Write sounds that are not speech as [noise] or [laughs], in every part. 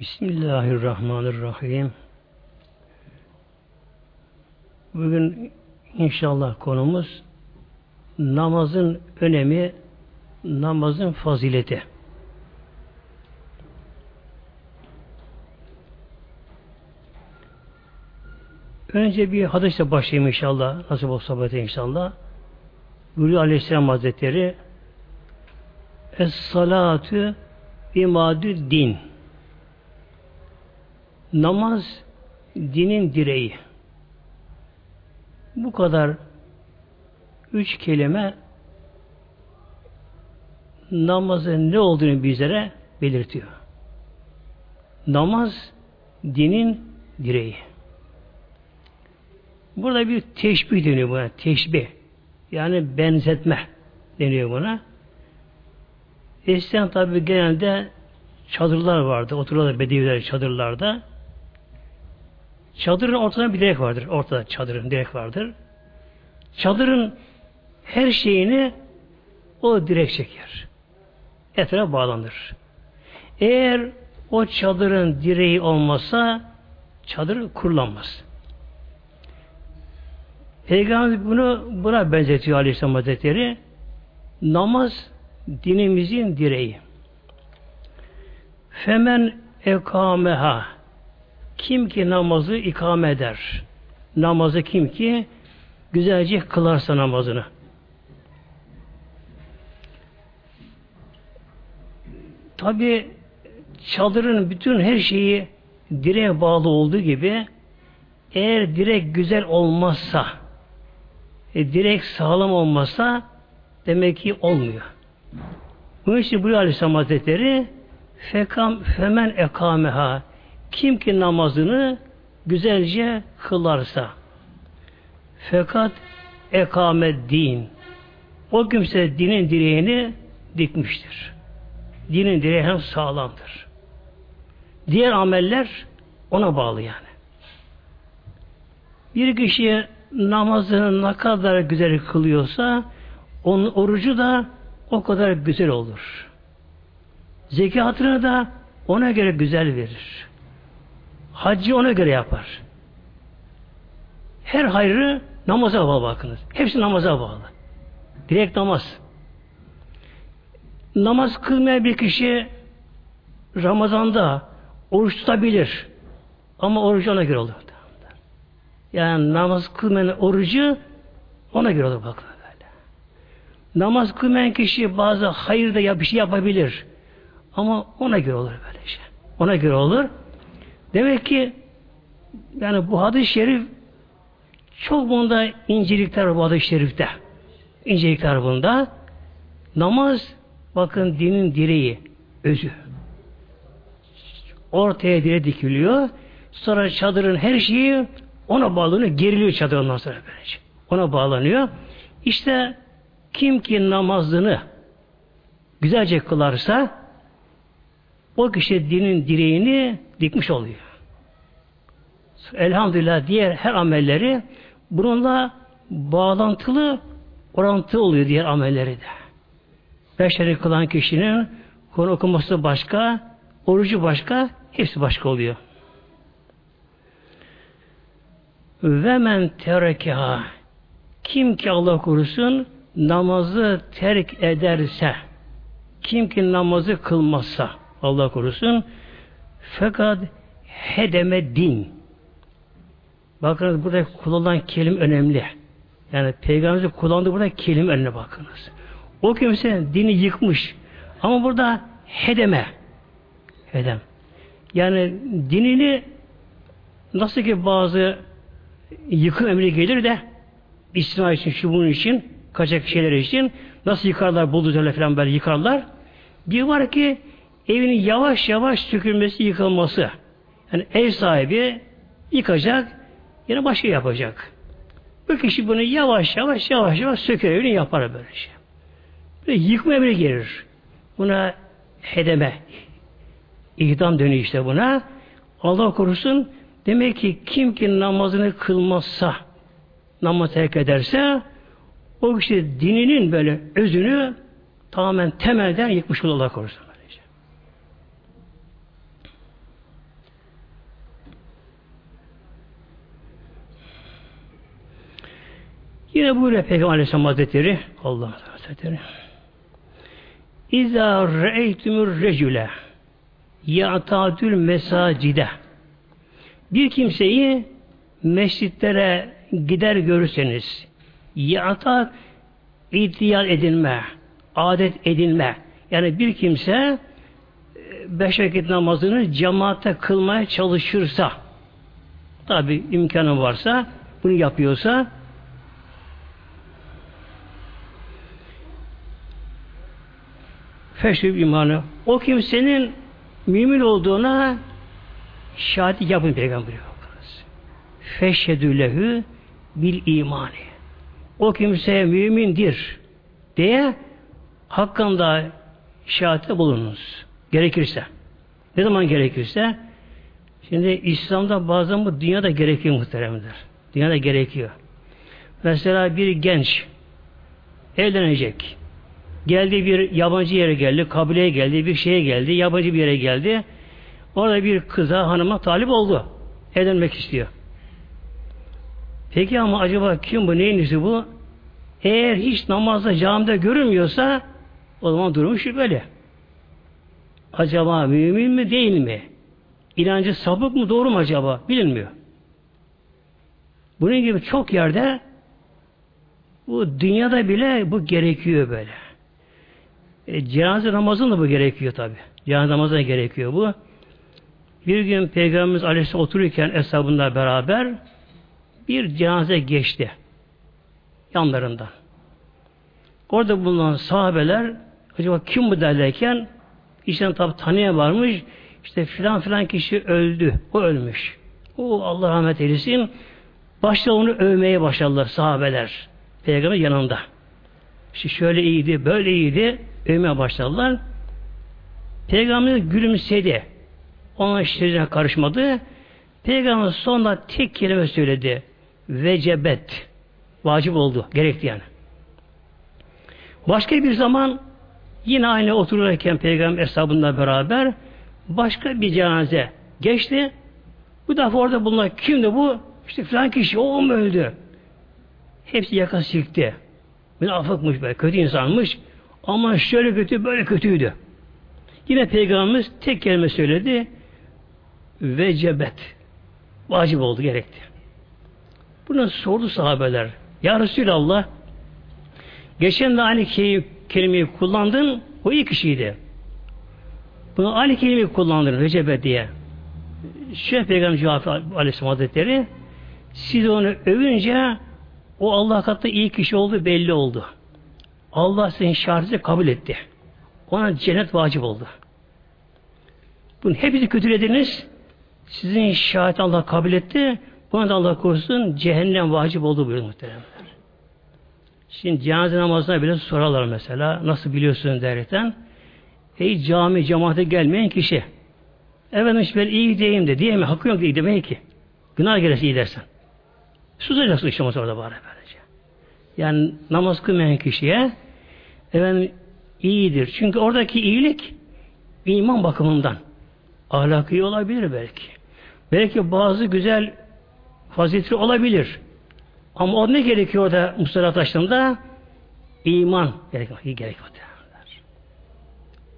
Bismillahirrahmanirrahim. Bugün inşallah konumuz namazın önemi, namazın fazileti. Önce bir hadisle başlayayım inşallah. Nasıl bu sohbete inşallah. Buyuruyor Aleyhisselam Hazretleri Es-salatu imadü din. Namaz dinin direği. Bu kadar üç kelime namazın ne olduğunu bizlere belirtiyor. Namaz dinin direği. Burada bir teşbih deniyor buna. Teşbih. Yani benzetme deniyor buna. Eskiden tabi genelde çadırlar vardı. Otururlar bedeviler çadırlarda. Çadırın ortasında bir direk vardır. Ortada çadırın direk vardır. Çadırın her şeyini o direk çeker. Etrafa bağlanır. Eğer o çadırın direği olmasa çadır kurulamaz. Peygamber bunu buna benzetiyor Aleyhisselam Hazretleri. Namaz dinimizin direği. Femen ekameha kim ki namazı ikame eder. Namazı kim ki güzelce kılarsa namazını. Tabi çadırın bütün her şeyi direğe bağlı olduğu gibi eğer direk güzel olmazsa e, direk sağlam olmazsa demek ki olmuyor. Bunun için buyuruyor Aleyhisselam Hazretleri fekam femen ekameha kim ki namazını güzelce kılarsa fakat ekamet din o kimse dinin direğini dikmiştir. Dinin direği hem sağlamdır. Diğer ameller ona bağlı yani. Bir kişi namazını ne kadar güzel kılıyorsa onun orucu da o kadar güzel olur. Zekatını da ona göre güzel verir. Haccı ona göre yapar. Her hayrı namaza bağlı bakınız. Hepsi namaza bağlı. Direkt namaz. Namaz kılmayan bir kişi Ramazan'da oruç tutabilir. Ama orucu ona göre olur. Yani namaz kılmayan orucu ona göre olur bakın böyle. Namaz kılmayan kişi bazı hayır da bir şey yapabilir. Ama ona göre olur böyle şey. Ona göre olur. Demek ki yani bu hadis-i şerif çok bunda incelikler var bu hadis-i şerifte. İncelikler bunda. Namaz bakın dinin direği, özü. Ortaya dire dikiliyor. Sonra çadırın her şeyi ona bağlanıyor. Geriliyor çadır ondan sonra böylece. Ona bağlanıyor. İşte kim ki namazını güzelce kılarsa o kişi dinin direğini dikmiş oluyor. Elhamdülillah diğer her amelleri bununla bağlantılı orantılı oluyor diğer amelleri de. Beşleri kılan kişinin konu okuması başka, orucu başka, hepsi başka oluyor. Ve men terekeha kim ki Allah korusun namazı terk ederse kim ki namazı kılmazsa Allah korusun fakat hedeme din bakınız burada kullanılan kelime önemli. Yani peygamberimizin kullandığı burada kelime önüne bakınız. O kimse dini yıkmış. Ama burada hedeme. Hedem. Yani dinini nasıl ki bazı yıkım emri gelir de istina için, şu bunun için, kaçak şeyler için nasıl yıkarlar, bulduzlarla falan böyle yıkarlar. Bir var ki evinin yavaş yavaş sökülmesi, yıkılması. Yani ev sahibi yıkacak, yine başka yapacak. Bu kişi bunu yavaş yavaş yavaş yavaş söker evini yapar böyle şey. Böyle yıkma emri gelir. Buna hedeme. İhdam dönüyor işte buna. Allah korusun demek ki kim ki namazını kılmazsa namaz terk ederse o kişi dininin böyle özünü tamamen temelden yıkmış olur Allah korusun. Böylece. Yine buyuruyor Peygamber Aleyhisselam Hazretleri Allah Hazretleri İzâ re'eytümür recüle ya'tadül mesacide bir kimseyi mescitlere gider görürseniz ya'ta ihtiyar edilme, adet edilme. Yani bir kimse e, beş vakit namazını cemaate kılmaya çalışırsa tabi imkanı varsa bunu yapıyorsa feşrib imanı o kimsenin mümin olduğuna şahit yapın peygamber feşhedü lehü bil imani o kimseye mümindir diye hakkında şahate bulununuz. Gerekirse. Ne zaman gerekirse şimdi İslam'da bazen bu dünyada gerekiyor muhteremler. Dünyada gerekiyor. Mesela bir genç evlenecek. Geldi bir yabancı yere geldi, kabileye geldi, bir şeye geldi, yabancı bir yere geldi. Orada bir kıza, hanıma talip oldu. Evlenmek istiyor. Peki ama acaba kim bu, neyin nesi bu? Eğer hiç namazda camide görünmüyorsa o zaman durumu şüpheli. Acaba mümin mi değil mi? İnancı sapık mı doğru mu acaba? Bilinmiyor. Bunun gibi çok yerde bu dünyada bile bu gerekiyor böyle. E, cenaze namazında bu gerekiyor tabi. Cenaze namazına gerekiyor bu. Bir gün Peygamberimiz Aleyhisselam otururken hesabında beraber bir cenaze geçti yanlarından. Orada bulunan sahabeler acaba kim bu derlerken işten tabi tanıya varmış işte filan filan kişi öldü. O ölmüş. O Allah rahmet eylesin. Başta onu övmeye başladılar sahabeler. Peygamber yanında. İşte şöyle iyiydi, böyle iyiydi. Övmeye başladılar. Peygamber gülümsedi. Ona işlerine karışmadı. Peygamber sonra tek kelime söyledi. Vecebet. Vacip oldu. Gerekti yani. Başka bir zaman yine aynı otururken peygamber hesabında beraber başka bir cenaze geçti. Bu defa orada bulunan kimdi bu? İşte filan kişi o mu öldü? Hepsi yaka silkti. Münafıkmış be, kötü insanmış. Ama şöyle kötü, böyle kötüydü. Yine Peygamberimiz tek kelime söyledi. Vecebet. Vacip oldu, gerekti. Bunu sordu sahabeler. Ya Resulallah geçen de aynı kelimeyi kullandın o iyi kişiydi. Bunu aynı kelimeyi kullandın Recebe diye. Şöyle Peygamber cevap Aleyhisselam Hazretleri siz onu övünce o Allah katında iyi kişi oldu belli oldu. Allah senin şartını kabul etti. Ona cennet vacip oldu. Bunu hepinizi kötülediniz. Sizin şahit Allah kabul etti. Buna da Allah korusun cehennem vacip oldu buyuruyor muhteremler. Şimdi cenaze namazına bile sorarlar mesela. Nasıl biliyorsun derken. Ey cami cemaate gelmeyen kişi. Efendim ben iyi gideyim de diye mi? Hakkı yok diye demeyi ki. Günah gelirse iyi dersen. Susacaksın işte orada bari böylece. Yani namaz kılmayan kişiye efendim iyidir. Çünkü oradaki iyilik iman bakımından. Ahlakı olabilir belki. Belki bazı güzel faziletli olabilir. Ama o ne gerekiyor da Mustafa taşlarında? İman gerekiyor. gerekiyor.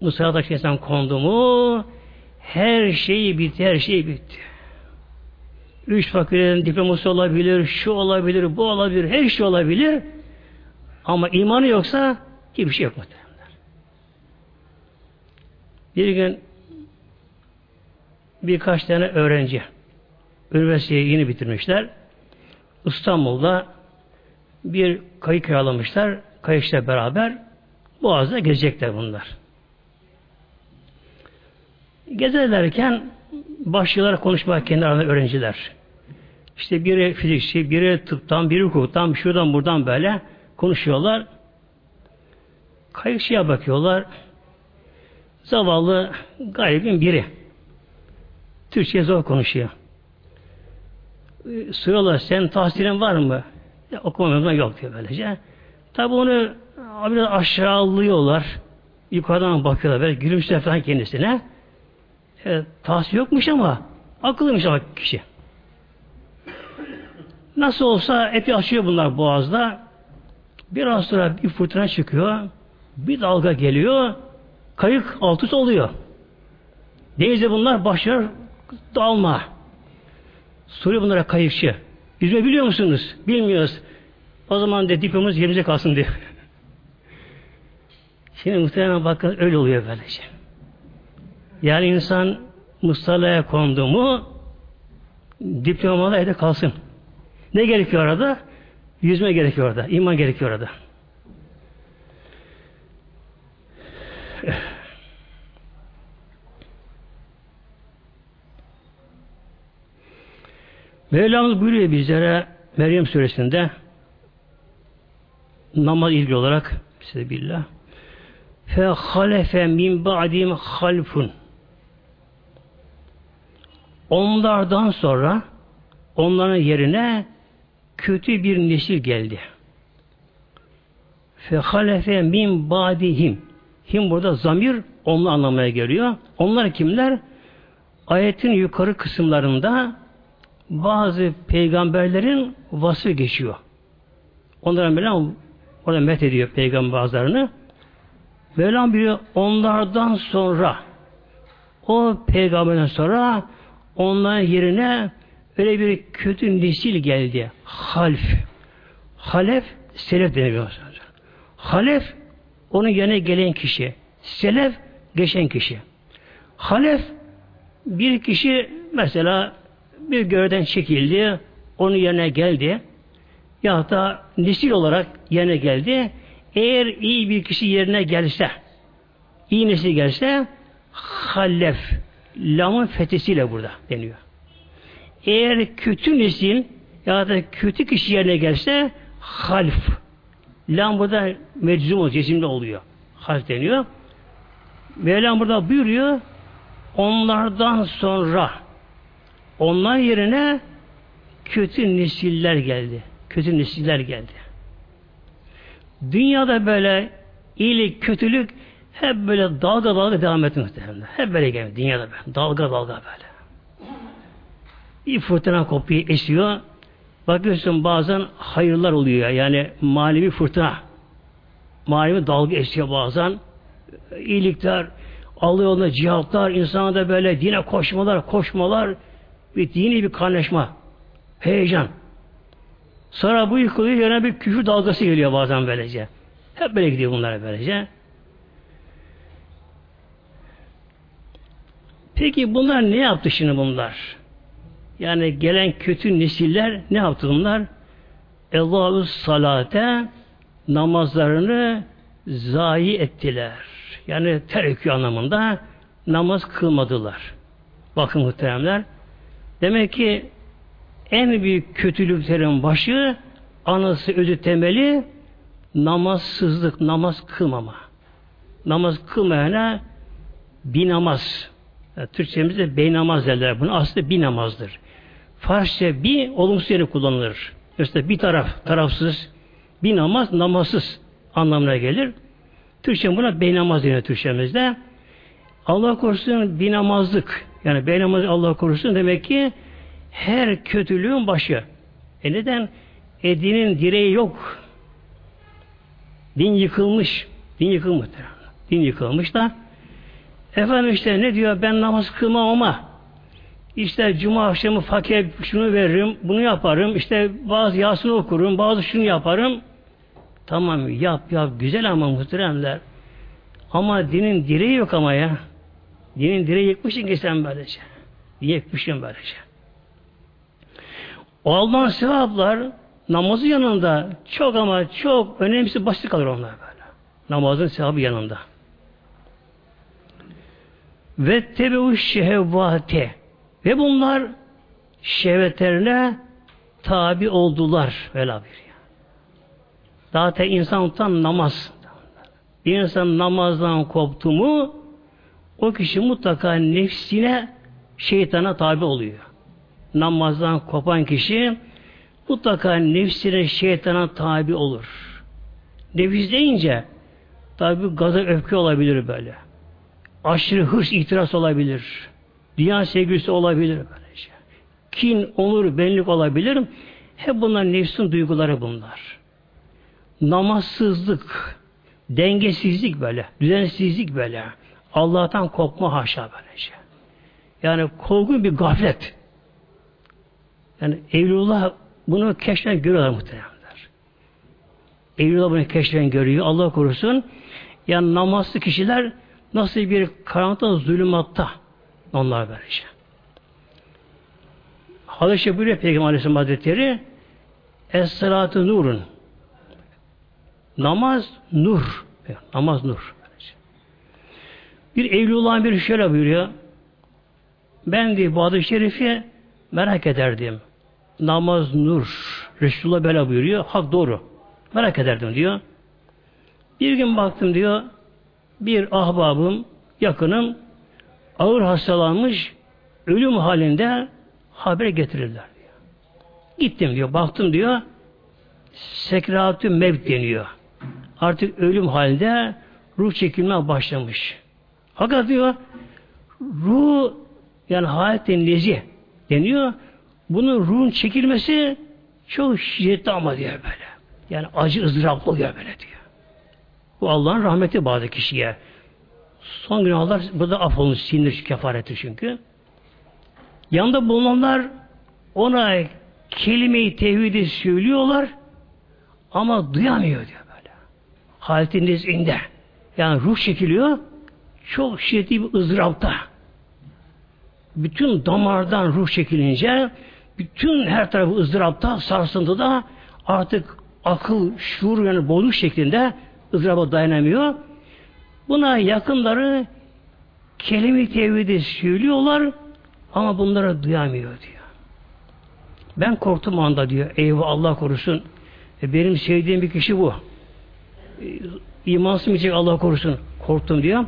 Mustafa taşlarından kondu mu her şey bitti, her şey bitti. Üç fakirlerin diploması olabilir, şu olabilir, bu olabilir, her şey olabilir. Ama imanı yoksa hiçbir şey yok muhtemelen. Bir gün birkaç tane öğrenci üniversiteyi yeni bitirmişler. İstanbul'da bir kayık kiralamışlar. Kayıkla beraber Boğaz'da gezecekler bunlar. Gezerlerken başlıyorlar konuşmaya kendi aralarında öğrenciler. İşte biri fizikçi, biri tıptan, biri hukuktan, şuradan buradan böyle konuşuyorlar. Kayıkçıya bakıyorlar. Zavallı garibin biri. Türkçe zor konuşuyor. Sıralar sen tahsilin var mı? Ya, okuma yok diyor böylece. Tabi onu biraz aşağılıyorlar. Yukarıdan bakıyorlar. Böyle gülümsüyor falan kendisine. Evet, tahsil yokmuş ama akıllıymış ama kişi. Nasıl olsa eti açıyor bunlar boğazda. Biraz sonra bir fırtına çıkıyor. Bir dalga geliyor. Kayık alt üst oluyor. Denizde bunlar başlar dalma. Soruyor bunlara kayıkçı. Yüzme biliyor musunuz? Bilmiyoruz. O zaman de diplomamız yerimize kalsın diyor. [laughs] Şimdi muhtemelen bakın öyle oluyor böylece. Yani insan mustalaya kondu mu diplomalı evde kalsın. Ne gerekiyor orada? Yüzme gerekiyor orada. iman gerekiyor orada. Mevlamız buyuruyor bizlere Meryem suresinde namaz ilgili olarak size billah fe halefe min ba'dim halfun onlardan sonra onların yerine kötü bir nesil geldi. Fe halefe min ba'dihim him burada zamir onunla anlamaya geliyor. Onlar kimler? Ayetin yukarı kısımlarında bazı peygamberlerin vasfı geçiyor. Onlara Mevlam orada met ediyor peygamber bazılarını. Mevlam biliyor onlardan sonra o peygamberden sonra onların yerine öyle bir kötü nesil geldi. Half. Halef selef deniyor. Halef onun yerine gelen kişi. Selef geçen kişi. Halef bir kişi mesela bir görevden çekildi, onun yerine geldi. Ya da nesil olarak yerine geldi. Eğer iyi bir kişi yerine gelse, iyi nesil gelse, hallef, lamın fethesiyle burada deniyor. Eğer kötü nesil ya da kötü kişi yerine gelse, half, lam burada meczum oluyor, cesimde oluyor. Half deniyor. Mevlam burada buyuruyor, onlardan sonra onlar yerine kötü nesiller geldi. Kötü nesiller geldi. Dünyada böyle iyilik, kötülük hep böyle dalga dalga devam etti muhtemelen. Hep böyle geldi dünyada böyle. Dalga dalga böyle. Bir fırtına kopuyor, esiyor. Bakıyorsun bazen hayırlar oluyor. Yani manevi fırtına. Manevi dalga esiyor bazen. İyilikler, Allah yolunda cihatlar, insana da böyle dine koşmalar, koşmalar, bir dini bir kaynaşma, heyecan. Sonra bu yıkılıyor, yerine bir küfür dalgası geliyor bazen böylece. Hep böyle gidiyor bunlar böylece. Peki bunlar ne yaptı şimdi bunlar? Yani gelen kötü nesiller ne yaptı bunlar? Allahu salate namazlarını zayi ettiler. Yani terk anlamında namaz kılmadılar. Bakın muhteremler. Demek ki en büyük kötülüklerin başı anası özü temeli namazsızlık, namaz kılmama. Namaz kılmayana bir namaz. Yani Türkçemizde bey namaz derler. Bunun aslında bir namazdır. Farsça bir olumsuz yeri kullanılır. Mesela bir taraf, tarafsız, bir namaz, namazsız anlamına gelir. Türkçe buna bey namaz deniyor Türkçemizde. Allah korusun bir namazlık. Yani bey namazı Allah korusun demek ki her kötülüğün başı. E neden? E dinin direği yok. Din yıkılmış. Din yıkılmış. Din yıkılmış da efendim işte ne diyor ben namaz kılmam ama işte cuma akşamı fakir şunu veririm, bunu yaparım, işte bazı yasını okurum, bazı şunu yaparım. Tamam yap yap güzel ama muhteremler. Ama dinin direği yok ama ya. Dinin direği yıkmışsın ki sen böylece. Yıkmışsın böylece. O alınan sevaplar namazın yanında çok ama çok önemlisi basit kalır onlar böyle. Namazın sevabı yanında. Ve tebe'u şehvate ve bunlar şehvetlerine tabi oldular. Öyle bir. Zaten insan tam namaz. Bir insan namazdan koptu mu o kişi mutlaka nefsine şeytana tabi oluyor namazdan kopan kişi mutlaka nefsine şeytana tabi olur. Nefis deyince tabi gaza öfke olabilir böyle. Aşırı hırs itiraz olabilir. Dünya sevgisi olabilir böylece. Kin, onur, benlik olabilir. Hep bunlar nefsin duyguları bunlar. namazsızlık, dengesizlik böyle, düzensizlik böyle. Allah'tan kopma haşa böylece. Yani korkun bir gaflet. Yani Evlullah bunu keşfen görüyorlar muhtemelenler. Evlullah bunu keşfen görüyor. Allah korusun. Yani namazlı kişiler nasıl bir karanlıkta, zulümatta onlar böylece. Hadis-i buyuruyor Peygamber Aleyhisselam Hazretleri Es-salatu nurun Namaz nur. Namaz nur. Bir Evlullah'ın bir şöyle buyuruyor. Ben diye bu şerifi merak ederdim. Namaz nur. Resulullah böyle buyuruyor. Hak doğru. Merak ederdim diyor. Bir gün baktım diyor. Bir ahbabım, yakınım ağır hastalanmış, ölüm halinde haber getirirler. Gittim diyor, baktım diyor. Sekratü mevt deniyor. Artık ölüm halinde ruh çekilmeye başlamış. Fakat diyor ruh yani hayat denilezi deniyor. Bunun ruhun çekilmesi çok şiddetli ama diyor böyle. Yani acı ızdıraplı oluyor böyle diyor. Bu Allah'ın rahmeti bazı kişiye. Son günahlar burada affolmuş, sinir kefareti çünkü. Yanında bulunanlar ona kelime-i tevhidi söylüyorlar ama duyamıyor diyor böyle. Haletin nezinde. Yani ruh çekiliyor çok şiddetli bir ızdırapta. Bütün damardan ruh çekilince bütün her tarafı ızdırapta, sarsıntıda artık akıl, şuur yani bozuk şeklinde ızdıraba dayanamıyor. Buna yakınları kelime-i tevhidi söylüyorlar ama bunları duyamıyor diyor. Ben korktum anda diyor. Eyvah Allah korusun. E benim sevdiğim bir kişi bu. E, imansız mı Allah korusun. Korktum diyor.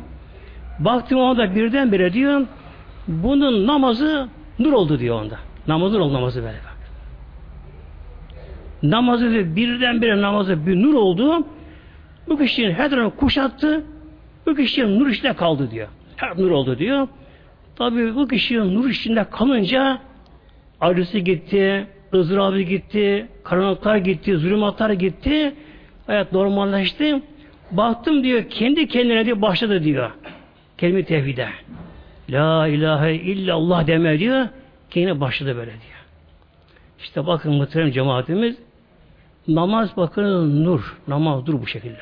Baktım onda birdenbire diyor bunun namazı nur oldu diyor onda. Namazı nur oldu namazı böyle bak. Namazı diyor, birdenbire namazı bir nur oldu. Bu kişinin her tarafı kuşattı. Bu kişinin nur içinde kaldı diyor. Her nur oldu diyor. Tabi bu kişinin nur içinde kalınca acısı gitti, ızdırabı gitti, karanlıklar gitti, zulümatlar gitti. Hayat normalleşti. Baktım diyor, kendi kendine diyor başladı diyor. Kelime tevhide. La ilahe illallah deme diyor. Kendine başladı böyle diyor. İşte bakın muhterem cemaatimiz namaz bakın nur. Namaz dur bu şekilde.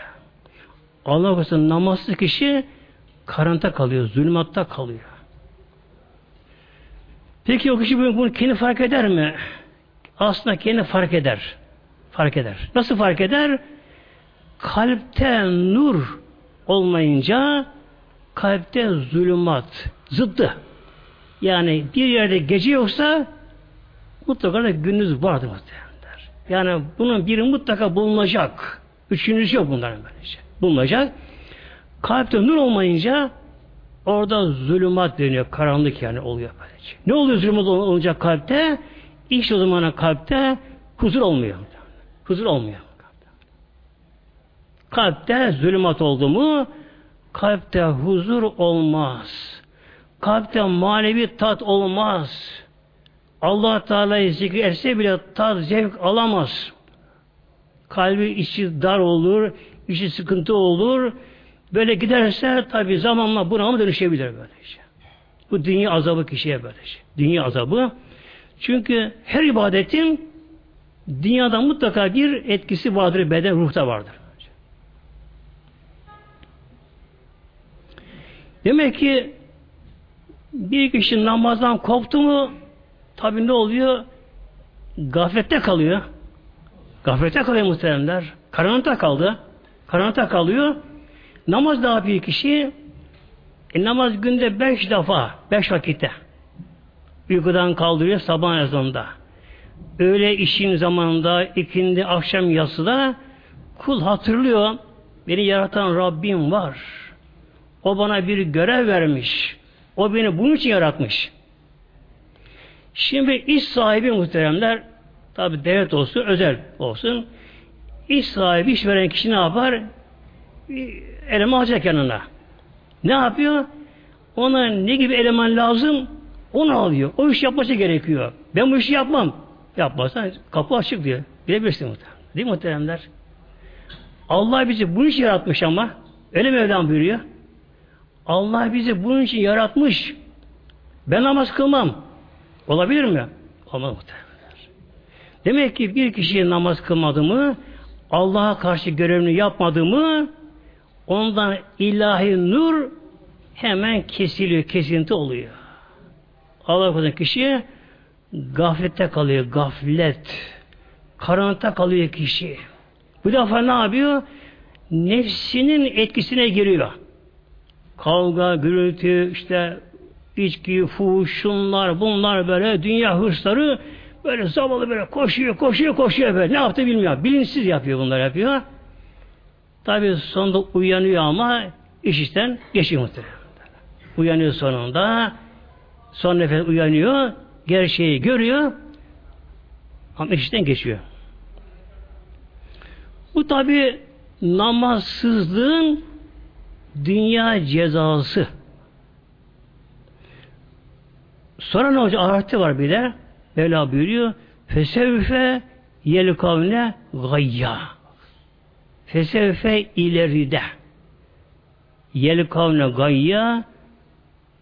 Allah korusun namazsız kişi karanlıkta kalıyor, zulümatta kalıyor. Peki o kişi bunu kendi fark eder mi? Aslında kendi fark eder. Fark eder. Nasıl fark eder? Kalpte nur olmayınca kalpte zulümat, zıddı. Yani bir yerde gece yoksa mutlaka da gündüz vardır muhtemelenler. Yani bunun biri mutlaka bulunacak. Üçüncüsü yok bunların böylece. Bulunacak. Kalpte nur olmayınca orada zulümat dönüyor. Karanlık yani oluyor böylece. Ne oluyor zulümat olacak kalpte? İşte o zaman kalpte huzur olmuyor. Huzur olmuyor. Kalpte zulümat oldu mu kalpte huzur olmaz. Kalpte manevi tat olmaz. Allah Teala'yı zikir bile tat, zevk alamaz. Kalbi içi dar olur, içi sıkıntı olur. Böyle giderse tabi zamanla buna mı dönüşebilir böyle şey. Bu dünya azabı kişiye böyle şey. Dünya azabı. Çünkü her ibadetin dünyada mutlaka bir etkisi vardır, beden, ruhta vardır. Demek ki bir kişi namazdan koptu mu tabi ne oluyor? Gaflette kalıyor. Gaflette kalıyor muhteremler. Karanlıkta kaldı. Karanlıkta kalıyor. Namaz daha bir kişi e, namaz günde beş defa, beş vakitte uykudan kaldırıyor sabah ezanında. Öyle işin zamanında, ikindi, akşam yatsıda kul hatırlıyor. Beni yaratan Rabbim var. O bana bir görev vermiş. O beni bunun için yaratmış. Şimdi iş sahibi muhteremler tabi devlet olsun, özel olsun iş sahibi, iş veren kişi ne yapar? Bir eleman alacak yanına. Ne yapıyor? Ona ne gibi eleman lazım? Onu alıyor. O iş yapması gerekiyor. Ben bu işi yapmam. Yapmazsan kapı açık diyor. Bilebilirsin muhterem. Değil mi muhteremler? Allah bizi bunun için yaratmış ama. Öyle Mevlam buyuruyor. Allah bizi bunun için yaratmış. Ben namaz kılmam. Olabilir mi? Olmaz muhtemelen. Demek ki bir kişiye namaz kılmadı mı, Allah'a karşı görevini yapmadı mı, ondan ilahi nur hemen kesiliyor, kesinti oluyor. Allah korusun kişi gaflette kalıyor, gaflet. Karanlıkta kalıyor kişi. Bu defa ne yapıyor? Nefsinin etkisine giriyor. Kavga, gürültü, işte içki, fuhuş, şunlar, bunlar böyle dünya hırsları böyle zavallı böyle koşuyor, koşuyor, koşuyor böyle. Ne yaptı bilmiyor. Bilinçsiz yapıyor bunlar yapıyor. Tabi sonunda uyanıyor ama iş işten geçiyor muhtemelen. Uyanıyor sonunda. Son nefes uyanıyor. Gerçeği görüyor. Ama işten geçiyor. Bu tabi namazsızlığın dünya cezası. Sonra ne olacak? Ahirette var bir de. Mevla buyuruyor. Fesevfe yel kavne gayya. Fesevfe ileride. Yel kavne gayya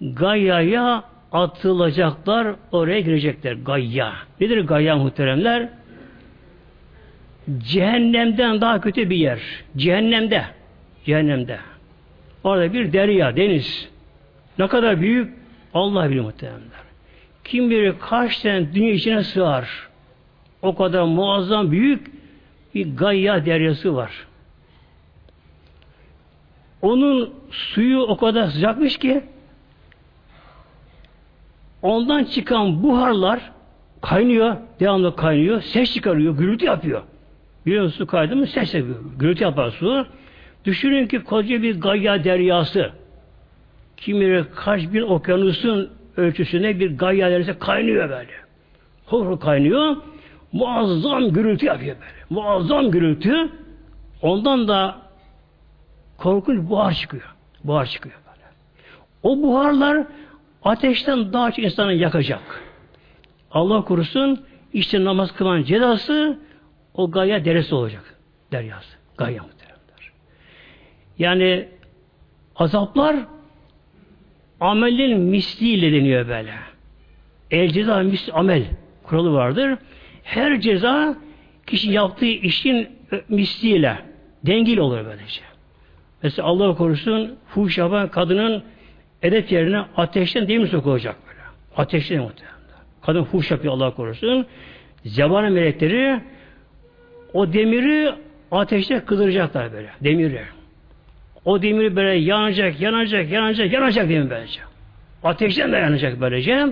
gayyaya atılacaklar, oraya girecekler. Gayya. Nedir gayya muhteremler? Cehennemden daha kötü bir yer. Cehennemde. Cehennemde. Orada bir derya, deniz. Ne kadar büyük Allah bilir muhteremler. Kim bilir kaç tane dünya içine sığar. O kadar muazzam büyük bir gayya deryası var. Onun suyu o kadar sıcakmış ki ondan çıkan buharlar kaynıyor, devamlı kaynıyor, ses çıkarıyor, gürültü yapıyor. Biliyor musun su kaydı mı ses yapıyor, gürültü yapar su. Düşünün ki koca bir gayya deryası, kim bilir kaç bir okyanusun ölçüsüne bir gayya deryası kaynıyor böyle. Hor kaynıyor, muazzam gürültü yapıyor böyle. Muazzam gürültü, ondan da korkunç buhar çıkıyor. Buhar çıkıyor böyle. O buharlar ateşten daha çok insanı yakacak. Allah korusun işte namaz kılan cezası o gaya deresi olacak. Deryası. Gaya muhteremler. Yani azaplar amelin misliyle deniyor böyle. El ceza misli amel kuralı vardır. Her ceza kişi yaptığı işin misliyle dengeli olur böylece. Mesela Allah korusun fuhuş yapan kadının edep yerine ateşten demir sokulacak böyle. Ateşten muhtemelen. Kadın fuhuş yapıyor Allah korusun. Zebani melekleri o demiri ateşte kızdıracaklar böyle. Demiri. O demiri böyle yanacak, yanacak, yanacak, yanacak demir böylece. Ateşten de yanacak böylece.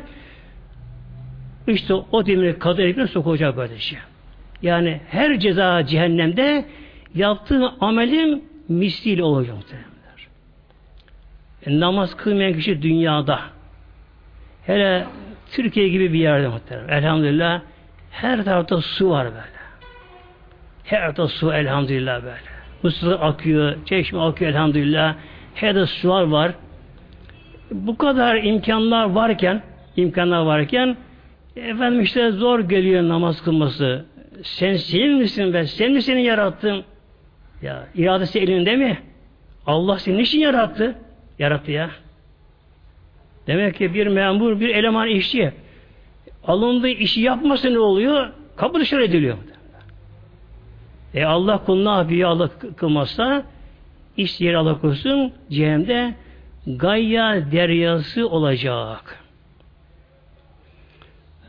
İşte o demiri kadın elbine sokacak böylece. Yani her ceza cehennemde yaptığı amelin misliyle olacak muhtemelenler. E, namaz kılmayan kişi dünyada hele Türkiye gibi bir yerde muhtemelen. Elhamdülillah her tarafta su var böyle. Her tarafta su elhamdülillah böyle. Musluk akıyor, çeşme akıyor elhamdülillah. Her de sular var. Bu kadar imkanlar varken imkanlar varken efendim işte zor geliyor namaz kılması. Sen senin misin ben? Sen mi seni yarattın? Ya iradesi elinde mi? Allah seni niçin yarattı? Yarattı ya. Demek ki bir memur, bir eleman işçi alındığı işi yapmasa ne oluyor? Kapı dışarı ediliyor. E Allah kul ne yapıyor? Allah kılmazsa iş yeri Allah korusun cehennemde gayya deryası olacak.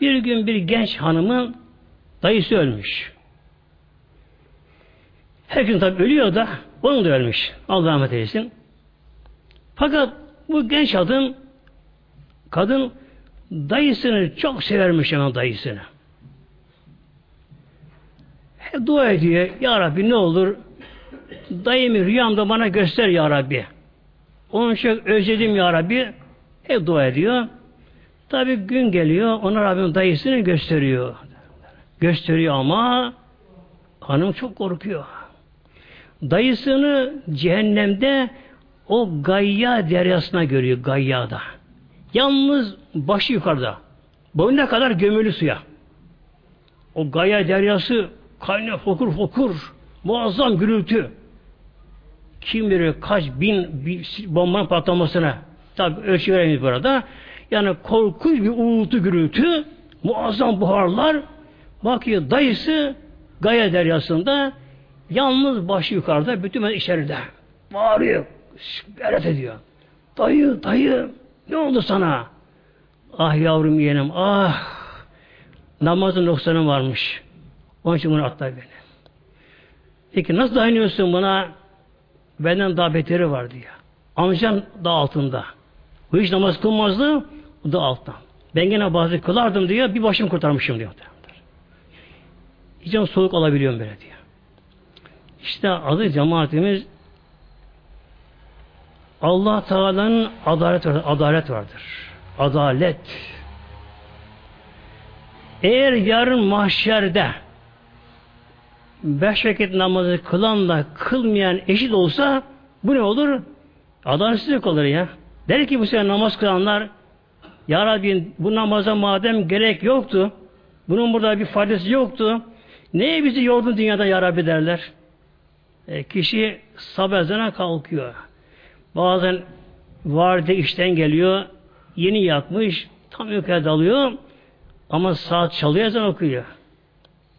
Bir gün bir genç hanımın dayısı ölmüş. Herkes tabi ölüyor da onun da ölmüş. Allah rahmet eylesin. Fakat bu genç kadın kadın dayısını çok severmiş hemen dayısını. Hep dua ediyor. Ya Rabbi ne olur dayımı rüyamda bana göster Ya Rabbi. Onun çok özledim Ya Rabbi. Hep dua ediyor. Tabi gün geliyor. Ona Rabbim dayısını gösteriyor. Gösteriyor ama hanım çok korkuyor. Dayısını cehennemde o Gayya deryasına görüyor. Gayya'da. Yalnız başı yukarıda. Boyuna kadar gömülü suya. O Gayya deryası kaynıyor fokur fokur. Muazzam gürültü. kim bilir kaç bin bombanın patlamasına tabi ölçü veremeyiz burada. Yani korkunç bir uğultu gürültü muazzam buharlar bakıyor dayısı Gaya deryasında yalnız başı yukarıda bütün içeride bağırıyor gayret ediyor dayı dayı ne oldu sana ah yavrum yeğenim ah namazın noksanı varmış onun için bunu atlar beni peki nasıl dayanıyorsun buna benden daha beteri var diyor amcam da altında bu hiç namaz kılmazdı o da alttan ben gene bazı kılardım diyor bir başım kurtarmışım diyor İyice soğuk alabiliyorum böyle diyor. İşte adı cemaatimiz Allah Teala'nın adalet vardır. Adalet vardır. Adalet. Eğer yarın mahşerde beş vakit namazı kılanla kılmayan eşit olsa bu ne olur? Adaletsizlik olur ya. Der ki bu sefer namaz kılanlar Ya Rabbi bu namaza madem gerek yoktu bunun burada bir faydası yoktu Neye bizi yordun dünyada ya Rabbi derler. E, kişi sabah kalkıyor. Bazen vardı işten geliyor. Yeni yatmış. Tam uykuya dalıyor. Ama saat çalıyor ezan okuyor.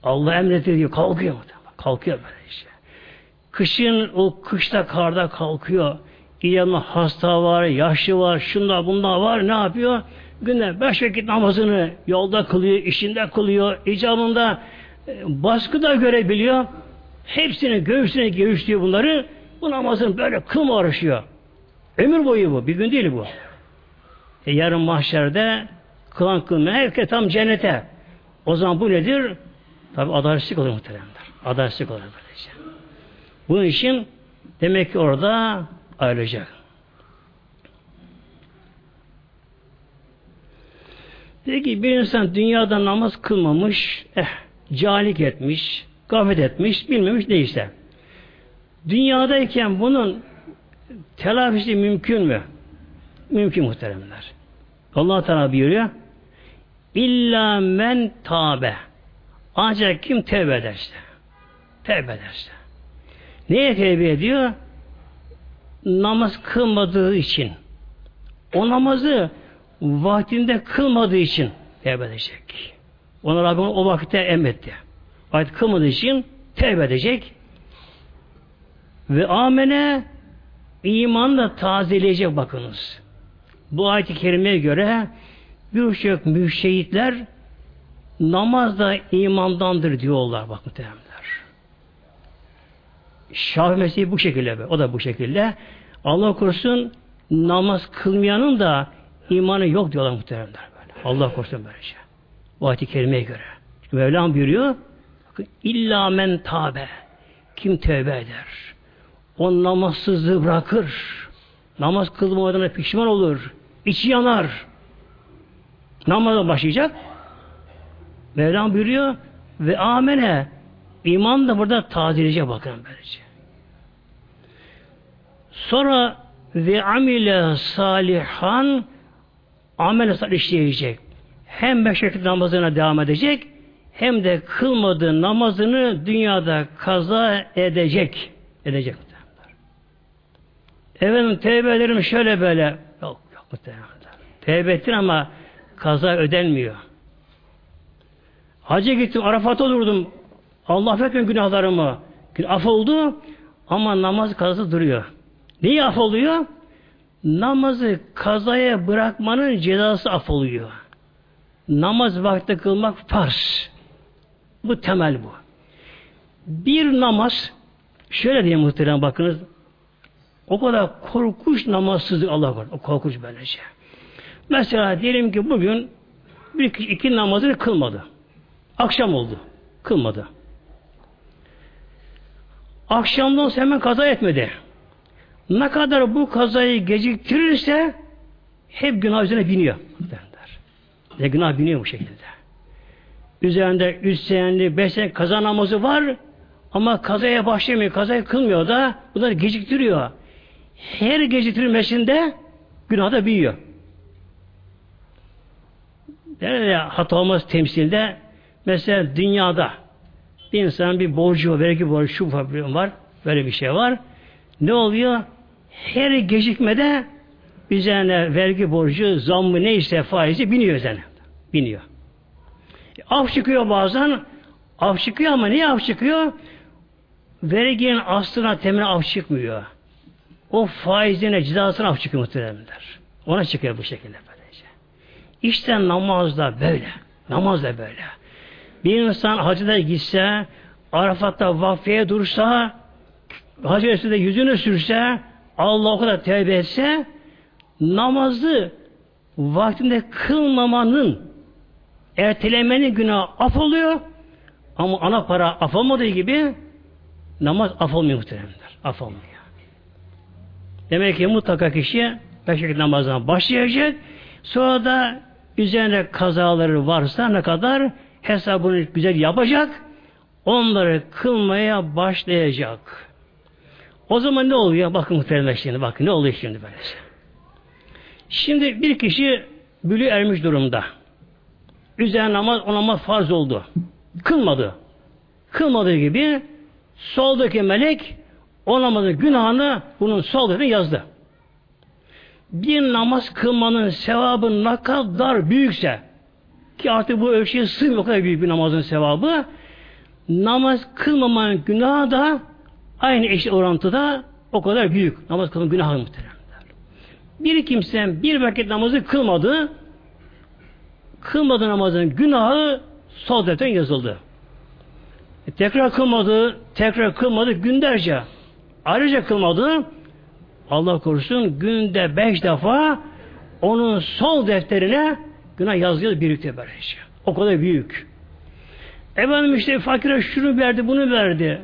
Allah emretti diyor. Kalkıyor. Kalkıyor böyle işte. Kışın o kışta karda kalkıyor. İyama hasta var, yaşlı var, şunda bunda var. Ne yapıyor? Günde beş vakit namazını yolda kılıyor, işinde kılıyor, icabında baskı da görebiliyor. Hepsini göğsüne göğüslüyor bunları. Bu namazın böyle kılma uğraşıyor. Ömür boyu bu. Bir gün değil bu. E yarın mahşerde kılan kılmayan herkes tam cennete. O zaman bu nedir? Tabi adaletsizlik olur muhteremler. Adaletsizlik olur böylece. Bunun için demek ki orada ayrılacak. Peki bir insan dünyada namaz kılmamış, eh cahillik etmiş, gaflet etmiş, bilmemiş neyse. Dünyadayken bunun telafisi mümkün mü? Mümkün muhteremler. Allah Teala buyuruyor. İlla men tabe. Ancak kim tevbe ederse. Tevbe ederse. Neye tevbe ediyor? Namaz kılmadığı için. O namazı vaktinde kılmadığı için tevbe edecek. Ona Rabbim o vakitte emretti. Ayet kılmadığı için tevbe edecek. Ve amene imanla tazeleyecek bakınız. Bu ayet-i kerimeye göre birçok müşehitler namaz imandandır diyorlar bak muhtemelenler. Şafii Mesih bu şekilde o da bu şekilde. Allah korusun namaz kılmayanın da imanı yok diyorlar muhtemelenler böyle. Allah korusun böyle şey. Bu ayet-i kerimeye göre. Çünkü Mevlam buyuruyor illa men tabe kim tövbe eder o namazsızlığı bırakır namaz kılmadığına pişman olur içi yanar namaza başlayacak Mevlam buyuruyor ve amene iman da burada tazeleyecek bakın böylece. Sonra ve amile salihan amel salih işleyecek hem beş vakit namazına devam edecek hem de kılmadığı namazını dünyada kaza edecek. Edecek. Efendim tevbe ederim şöyle böyle. Yok yok muhtemelen. Tevbe ettin ama kaza ödenmiyor. Hacı gittim, Arafat'a olurdum. Allah affetmiyor günahlarımı. Af oldu ama namaz kazası duruyor. Neyi af oluyor? Namazı kazaya bırakmanın cezası af oluyor namaz vakti kılmak farz. Bu temel bu. Bir namaz şöyle diye muhterem bakınız o kadar korkunç namazsızlık Allah var. O korkunç böylece. Mesela diyelim ki bugün bir iki namazını kılmadı. Akşam oldu. Kılmadı. Akşamdan sonra hemen kaza etmedi. Ne kadar bu kazayı geciktirirse hep günah üzerine biniyor. Ve günah biniyor bu şekilde. Üzerinde üç senelik, beş senelik kaza namazı var ama kazaya başlamıyor, kazayı kılmıyor da bunları geciktiriyor. Her geciktirmesinde günah da büyüyor. Derler ya hata olmaz temsilde mesela dünyada bir insan bir borcu var, belki borcu şu var, böyle bir şey var. ne oluyor? Her gecikmede üzerine vergi borcu, zammı neyse faizi biniyor üzerine. Biniyor. Af çıkıyor bazen. Af çıkıyor ama niye af çıkıyor? Verginin aslına temel af çıkmıyor. O faizine cezasına af çıkıyor muhtemelenler. Ona çıkıyor bu şekilde böylece. İşte namaz da böyle. Namaz da böyle. Bir insan hacıda gitse, Arafat'ta vakfiye dursa, hacı üstünde yüzünü sürse, Allah o kadar tevbe etse, namazı vaktinde kılmamanın ertelemenin günahı af oluyor ama ana para af olmadığı gibi namaz af olmuyor muhteremler. Af olmuyor. Demek ki mutlaka kişi beş vakit namazdan başlayacak. Sonra da üzerine kazaları varsa ne kadar hesabını güzel yapacak. Onları kılmaya başlayacak. O zaman ne oluyor? Bakın muhteremler şimdi. Bakın ne oluyor şimdi böylece. Şimdi bir kişi bülü ermiş durumda. Üzerine namaz, o namaz farz oldu. Kılmadı. Kılmadığı gibi soldaki melek o namazın günahını bunun sol yazdı. Bir namaz kılmanın sevabı ne kadar büyükse ki artık bu ölçüye sığmıyor o kadar büyük bir namazın sevabı namaz kılmamanın günahı da aynı eşit orantıda o kadar büyük. Namaz kılmanın günahı muhteremler. Bir kimse bir vakit namazı kılmadı kılmadı namazın günahı sol defterden yazıldı. E, tekrar kılmadı, tekrar kılmadı günlerce. Ayrıca kılmadı. Allah korusun günde beş defa onun sol defterine günah yazıyor birlikte böylece. O kadar büyük. Efendim işte fakire şunu verdi, bunu verdi.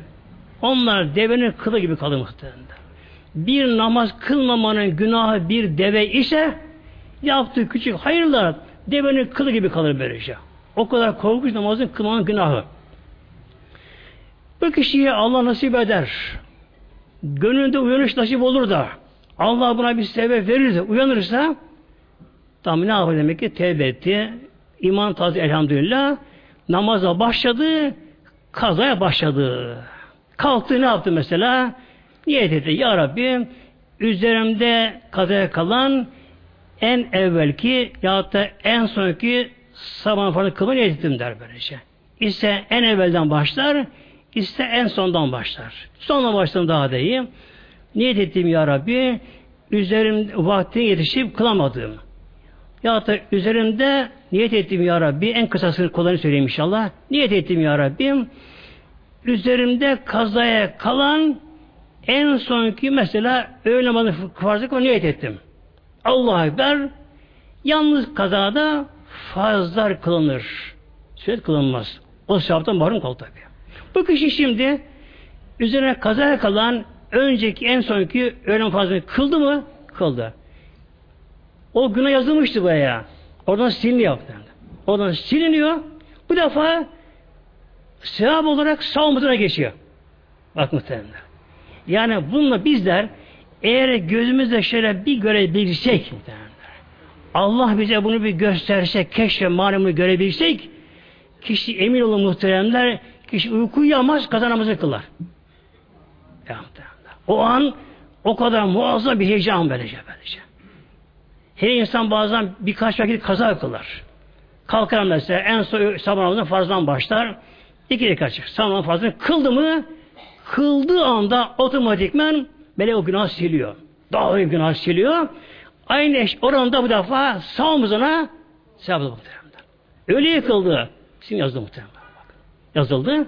Onlar devenin kılı gibi kalır muhtemelen. Bir namaz kılmamanın günahı bir deve ise yaptığı küçük hayırlar devenin kılı gibi kalır böylece. O kadar korkunç namazın kılmanın günahı. Bu kişiye Allah nasip eder. Gönlünde uyanış nasip olur da Allah buna bir sebep verir de uyanırsa tam ne yapar demek ki tevbe etti. İman tadı elhamdülillah. Namaza başladı. Kazaya başladı. Kalktı ne yaptı mesela? Niyet etti. Ya Rabbi üzerimde kazaya kalan en evvelki ya da en sonki sabah farklı kılma niyet ettim der böylece. İşte en evvelden başlar, iste en sondan başlar. Sonra başladım daha da. Niyet ettim ya Rabbi, üzerim vaktine yetişip kılamadım. Ya da üzerimde niyet ettim ya Rabbi, en kısasını kolayını söyleyeyim inşallah. Niyet ettim ya Rabbim, üzerimde kazaya kalan en sonki mesela öğle namazı farzı niyet ettim. Allah Ekber yalnız kazada farzlar kılınır. Sünnet kılınmaz. O sevaptan mahrum kaldı tabi. Bu kişi şimdi üzerine kazaya kalan önceki en sonki öğlen farzını kıldı mı? Kıldı. O günah yazılmıştı buraya. Oradan siliniyor. Oradan siliniyor. Bu defa sevap olarak savunmasına geçiyor. Bak muhtemelen. Yani bununla bizler eğer gözümüzle şöyle bir görebilsek Allah bize bunu bir gösterse, keşke manımını görebilsek kişi emin olun muhteremler kişi uyku uyuyamaz kazanamazı kılar. O an o kadar muazzam bir heyecan böylece böylece. Her insan bazen birkaç vakit kaza kılar. Kalkar mesela en son sabah namazına farzdan başlar. İki rekat çık. Sabah namazı farzını kıldı mı kıldığı anda otomatikmen melek o günah siliyor. Daha büyük günah siliyor. Aynı eş oranda bu defa sağ omuzuna sevabı muhtemelen. Öyle yıkıldı. Şimdi yazıldı muhtemelen. Yazıldı.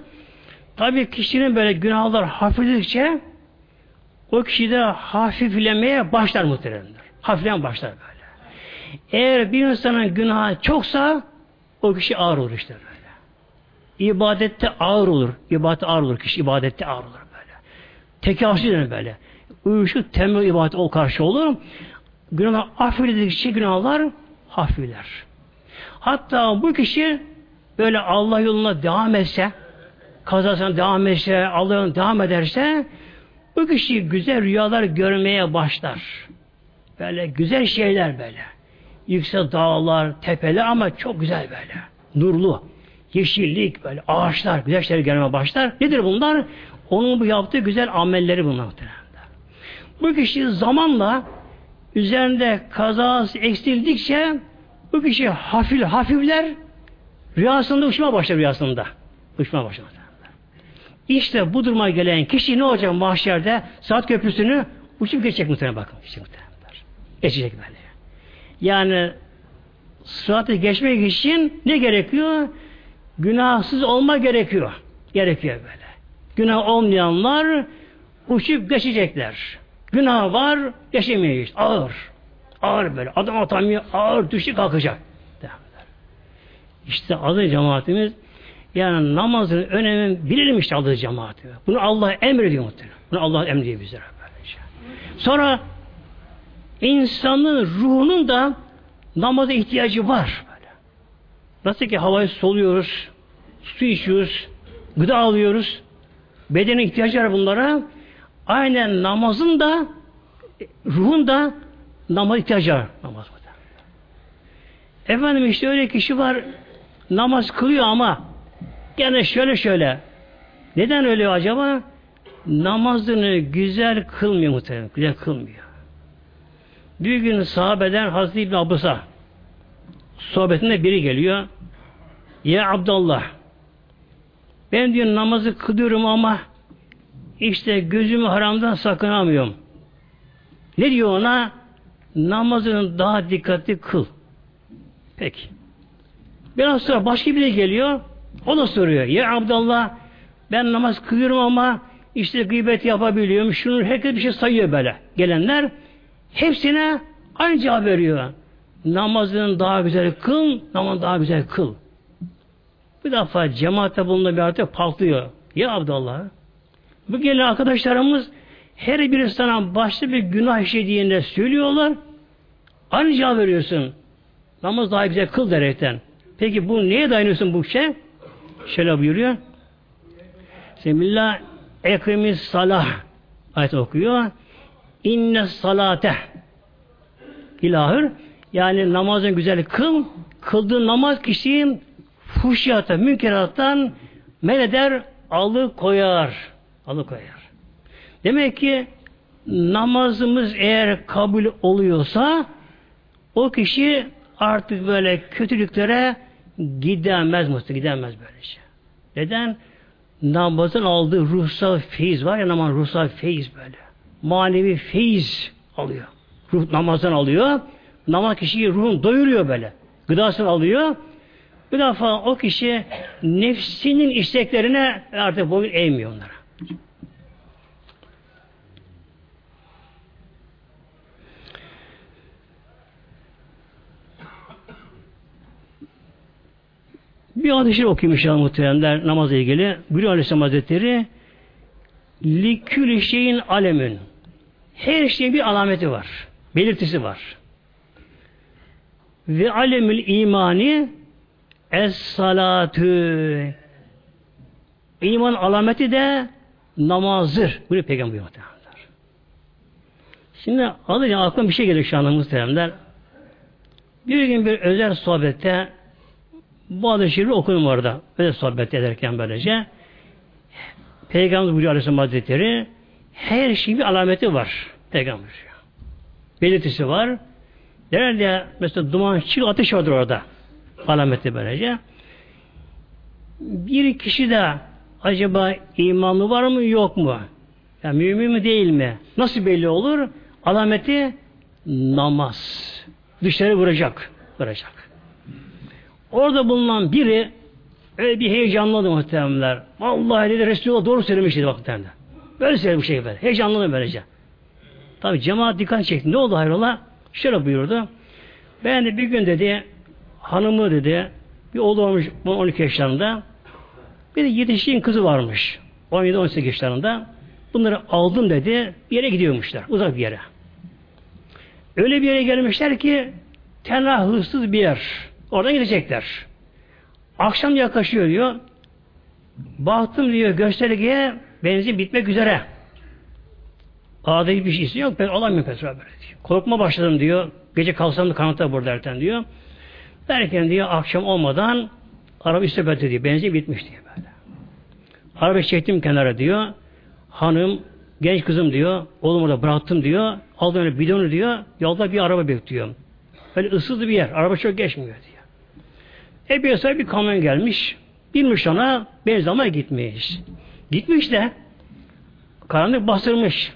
Tabi kişinin böyle günahlar hafifledikçe o kişi de hafiflemeye başlar muhtemelen. Hafifleyen başlar böyle. Eğer bir insanın günahı çoksa o kişi ağır olur işte böyle. İbadette ağır olur. İbadette ağır olur kişi. ibadette ağır olur böyle. Tekâsü böyle uyuşuk tembel ibadet ol karşı olur. Günahlar affedildikçe günahlar hafifler. Hatta bu kişi böyle Allah yoluna devam etse, kazasına devam etse, Allah yoluna devam ederse, bu kişi güzel rüyalar görmeye başlar. Böyle güzel şeyler böyle. Yüksek dağlar, tepeler ama çok güzel böyle. Nurlu, yeşillik, böyle ağaçlar, güzel şeyler görmeye başlar. Nedir bunlar? Onun bu yaptığı güzel amelleri bunlar muhtemelen. Bu kişi zamanla üzerinde kazası eksiltikçe bu kişi hafif, hafifler rüyasında uçma başlar rüyasında. Uçma başlar. İşte bu duruma gelen kişi ne olacak mahşerde saat köprüsünü uçup geçecek muhtemelen bakın. Geçecek muhtemelen. Geçecek böyle. Yani sıratı geçmek için ne gerekiyor? Günahsız olma gerekiyor. Gerekiyor böyle. Günah olmayanlar uçup geçecekler. Günah var, geçemeyiz. Ağır. Ağır böyle. Adam atamıyor, ağır düşü kalkacak. İşte adı cemaatimiz yani namazın önemi bilelim işte adı cemaati. Bunu Allah emrediyor muhtemelen. Bunu Allah emrediyor. Böylece. Sonra insanın ruhunun da namaza ihtiyacı var. Böyle. Nasıl ki havayı soluyoruz, su içiyoruz, gıda alıyoruz, bedenin ihtiyacı var bunlara. Aynen namazın da ruhun da namaz ihtiyacı var. Namaz Efendim işte öyle kişi var namaz kılıyor ama gene şöyle şöyle. Neden öyle acaba? Namazını güzel kılmıyor muhtemelen. Güzel kılmıyor. Bir gün sahabeden Hazreti İbn Abbas'a sohbetinde biri geliyor. Ya Abdullah ben diyor namazı kılıyorum ama işte gözümü haramdan sakınamıyorum. Ne diyor ona? Namazını daha dikkatli kıl. Peki. Biraz sonra başka biri geliyor. O da soruyor. Ya Abdullah ben namaz kılıyorum ama işte gıybet yapabiliyorum. Şunu herkes bir şey sayıyor böyle. Gelenler hepsine aynı cevap veriyor. Namazını daha güzel kıl, namazını daha güzel kıl. Bir defa cemaatte bulunan bir artık patlıyor. Ya Abdullah bu gelen arkadaşlarımız her biri sana başka bir günah işlediğinde söylüyorlar. Aynı cevap veriyorsun. Namaz daha güzel kıl derekten. Peki bu neye dayanıyorsun bu şey? Şöyle buyuruyor. Semillah ekremis salah ayet okuyor. İnne salate ilahır yani namazın güzel kıl kıldığın namaz kişiyi fuhşiyata, münkerattan men eder, alıkoyar. Alıkoyar. Demek ki namazımız eğer kabul oluyorsa o kişi artık böyle kötülüklere gidemez mutlu, gidemez böylece. Neden? Namazın aldığı ruhsal feyiz var ya namaz ruhsal feyiz böyle. Manevi feyiz alıyor. Ruh namazdan alıyor. Namaz kişiyi ruhun doyuruyor böyle. Gıdasını alıyor. Bir defa o kişi nefsinin isteklerine artık boyun eğmiyor onlara. Bir hadisi okuyayım inşallah muhteremler namazla ilgili. Bülü Aleyhisselam Hazretleri likül şeyin alemün her şeyin bir alameti var. Belirtisi var. Ve alemül imani es salatü iman alameti de namazdır. Bunu peygamber muhteremler. Şimdi alınca aklıma bir şey geliyor şu anda muhteremler. Bir gün bir özel sohbette bu adı şiiri okudum orada. Böyle sohbet ederken böylece. Peygamber buyuruyor Aleyhisselam Hazretleri her şeyin bir alameti var. Peygamber. Belirtisi var. Derler mesela duman çık ateş vardır orada. Alameti böylece. Bir kişi de acaba imanı var mı yok mu? Yani mümin mi değil mi? Nasıl belli olur? Alameti namaz. Dışarı vuracak. Vuracak. Orada bulunan biri öyle bir heyecanladı muhtemelenler. Vallahi dedi Resulullah doğru söylemiş dedi muhtemelen. Böyle söylemiş şey böyle. Heyecanlandı böylece. Tabi cemaat dikkat çekti. Ne oldu hayrola? Şöyle buyurdu. Ben de bir gün dedi hanımı dedi bir oğlu olmuş 12 yaşlarında bir de yetişkin kızı varmış. 17-18 yaşlarında. Bunları aldım dedi. Bir yere gidiyormuşlar. Uzak bir yere. Öyle bir yere gelmişler ki tenha hırsız bir yer. Oradan gidecekler. Akşam yaklaşıyor diyor. Baktım diyor göstergeye benzin bitmek üzere. Ağda hiçbir şey yok. Ben alamıyorum petrol böyle diyor. Korkma başladım diyor. Gece kalsam da kanıta burada erten diyor. Derken diyor akşam olmadan araba istibet diyor. Benzin bitmiş diyor böyle. Araba çektim kenara diyor. Hanım Genç kızım diyor, oğlum orada bıraktım diyor, aldım öyle bidonu diyor, yolda bir araba bekliyor. Böyle ıssız bir yer, araba çok geçmiyor diyor. E bir bir kamyon gelmiş, binmiş ona, benzin almaya gitmiş. Gitmiş de, karanlık bastırmış.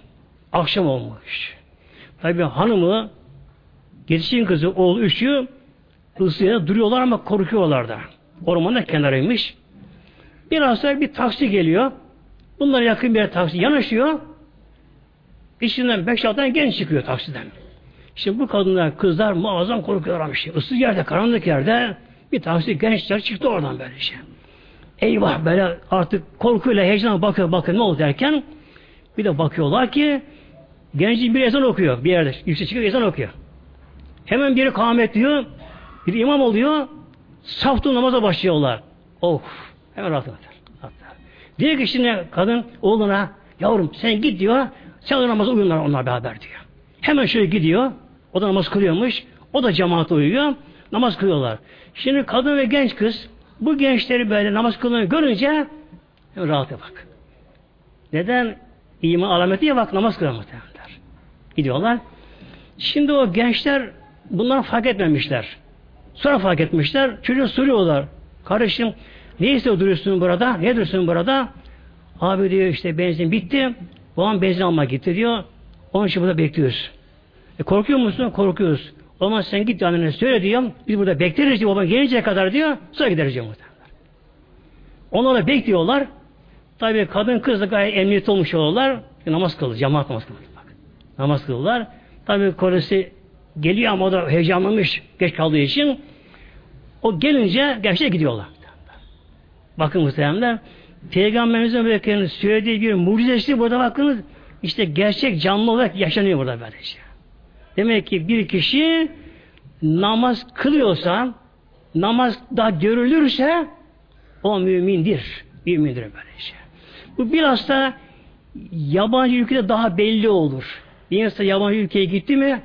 Akşam olmuş. Tabi hanımı, yetişkin kızı, oğlu üçü ısıya duruyorlar ama korkuyorlar da. Ormanın kenarıymış. Biraz sonra bir taksi geliyor. Bunlara yakın bir taksi yanaşıyor. İçinden beş altı genç çıkıyor taksiden. Şimdi bu kadınlar, kızlar muazzam korkuyorlarmış. Issız yerde, karanlık yerde bir taksi gençler çıktı oradan böyle şey. Eyvah böyle artık korkuyla heyecanla bakıyor bakıyor ne oldu derken bir de bakıyorlar ki genci bir ezan okuyor bir yerde. Yüksek çıkıyor ezan okuyor. Hemen biri kâhmet diyor. Bir imam oluyor. Saftı namaza başlıyorlar. Of. Hemen rahat Diyor ki şimdi kadın oğluna yavrum sen git diyor. Sen namaza uyunlar onlar beraber diyor. Hemen şöyle gidiyor. O da namaz kılıyormuş. O da cemaat uyuyor. Namaz kılıyorlar. Şimdi kadın ve genç kız bu gençleri böyle namaz kılını görünce rahat bak. Neden? İman alameti ya bak namaz kılıyor muhtemelenler. Gidiyorlar. Şimdi o gençler bunları fark etmemişler. Sonra fark etmişler. Çocuğu soruyorlar. Kardeşim ne istiyor duruyorsun burada? Ne duruyorsun burada? Abi diyor işte benzin bitti. Babam benzin almak gitti diyor. Onun için burada bekliyoruz. E, korkuyor musun? Korkuyoruz. O sen git annene söyle diyor. Biz burada bekleriz diyor. Babam gelinceye kadar diyor. Sonra gideriz diyor muhtemelen. Onlarla bekliyorlar. Tabii kadın kız da gayet emniyet olmuş olurlar. Namaz kılır. Cemaat namaz kılır. Bak. Namaz kılırlar. Tabii kolesi geliyor ama o da heyecanlanmış geç kaldığı için. O gelince gerçekten gidiyorlar. Bakın muhteremler Peygamberimizin Bekir'in söylediği bir mucizesi burada bakınız işte gerçek canlı olarak yaşanıyor burada böylece. Demek ki bir kişi namaz kılıyorsa namaz da görülürse o mümindir. Mümindir böylece. Bu biraz da yabancı ülkede daha belli olur. Bir insan yabancı ülkeye gitti mi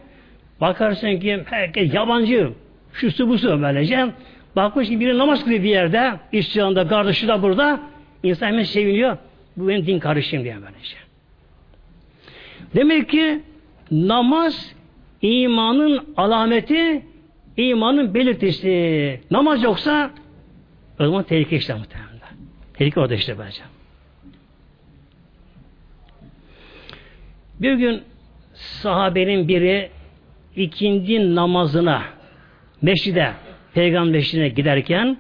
bakarsın ki herkes yabancı şusu busu böylece Bakmış ki biri namaz kılıyor bir yerde, İsyan'da, kardeşi de burada. İnsan hemen seviniyor. Bu benim din kardeşim diye böylece. Demek ki namaz imanın alameti, imanın belirtisi. Namaz yoksa o zaman tehlike işte muhtemelen. Tehlike orada işte bence. Bir gün sahabenin biri ikinci namazına meşride peygamberine giderken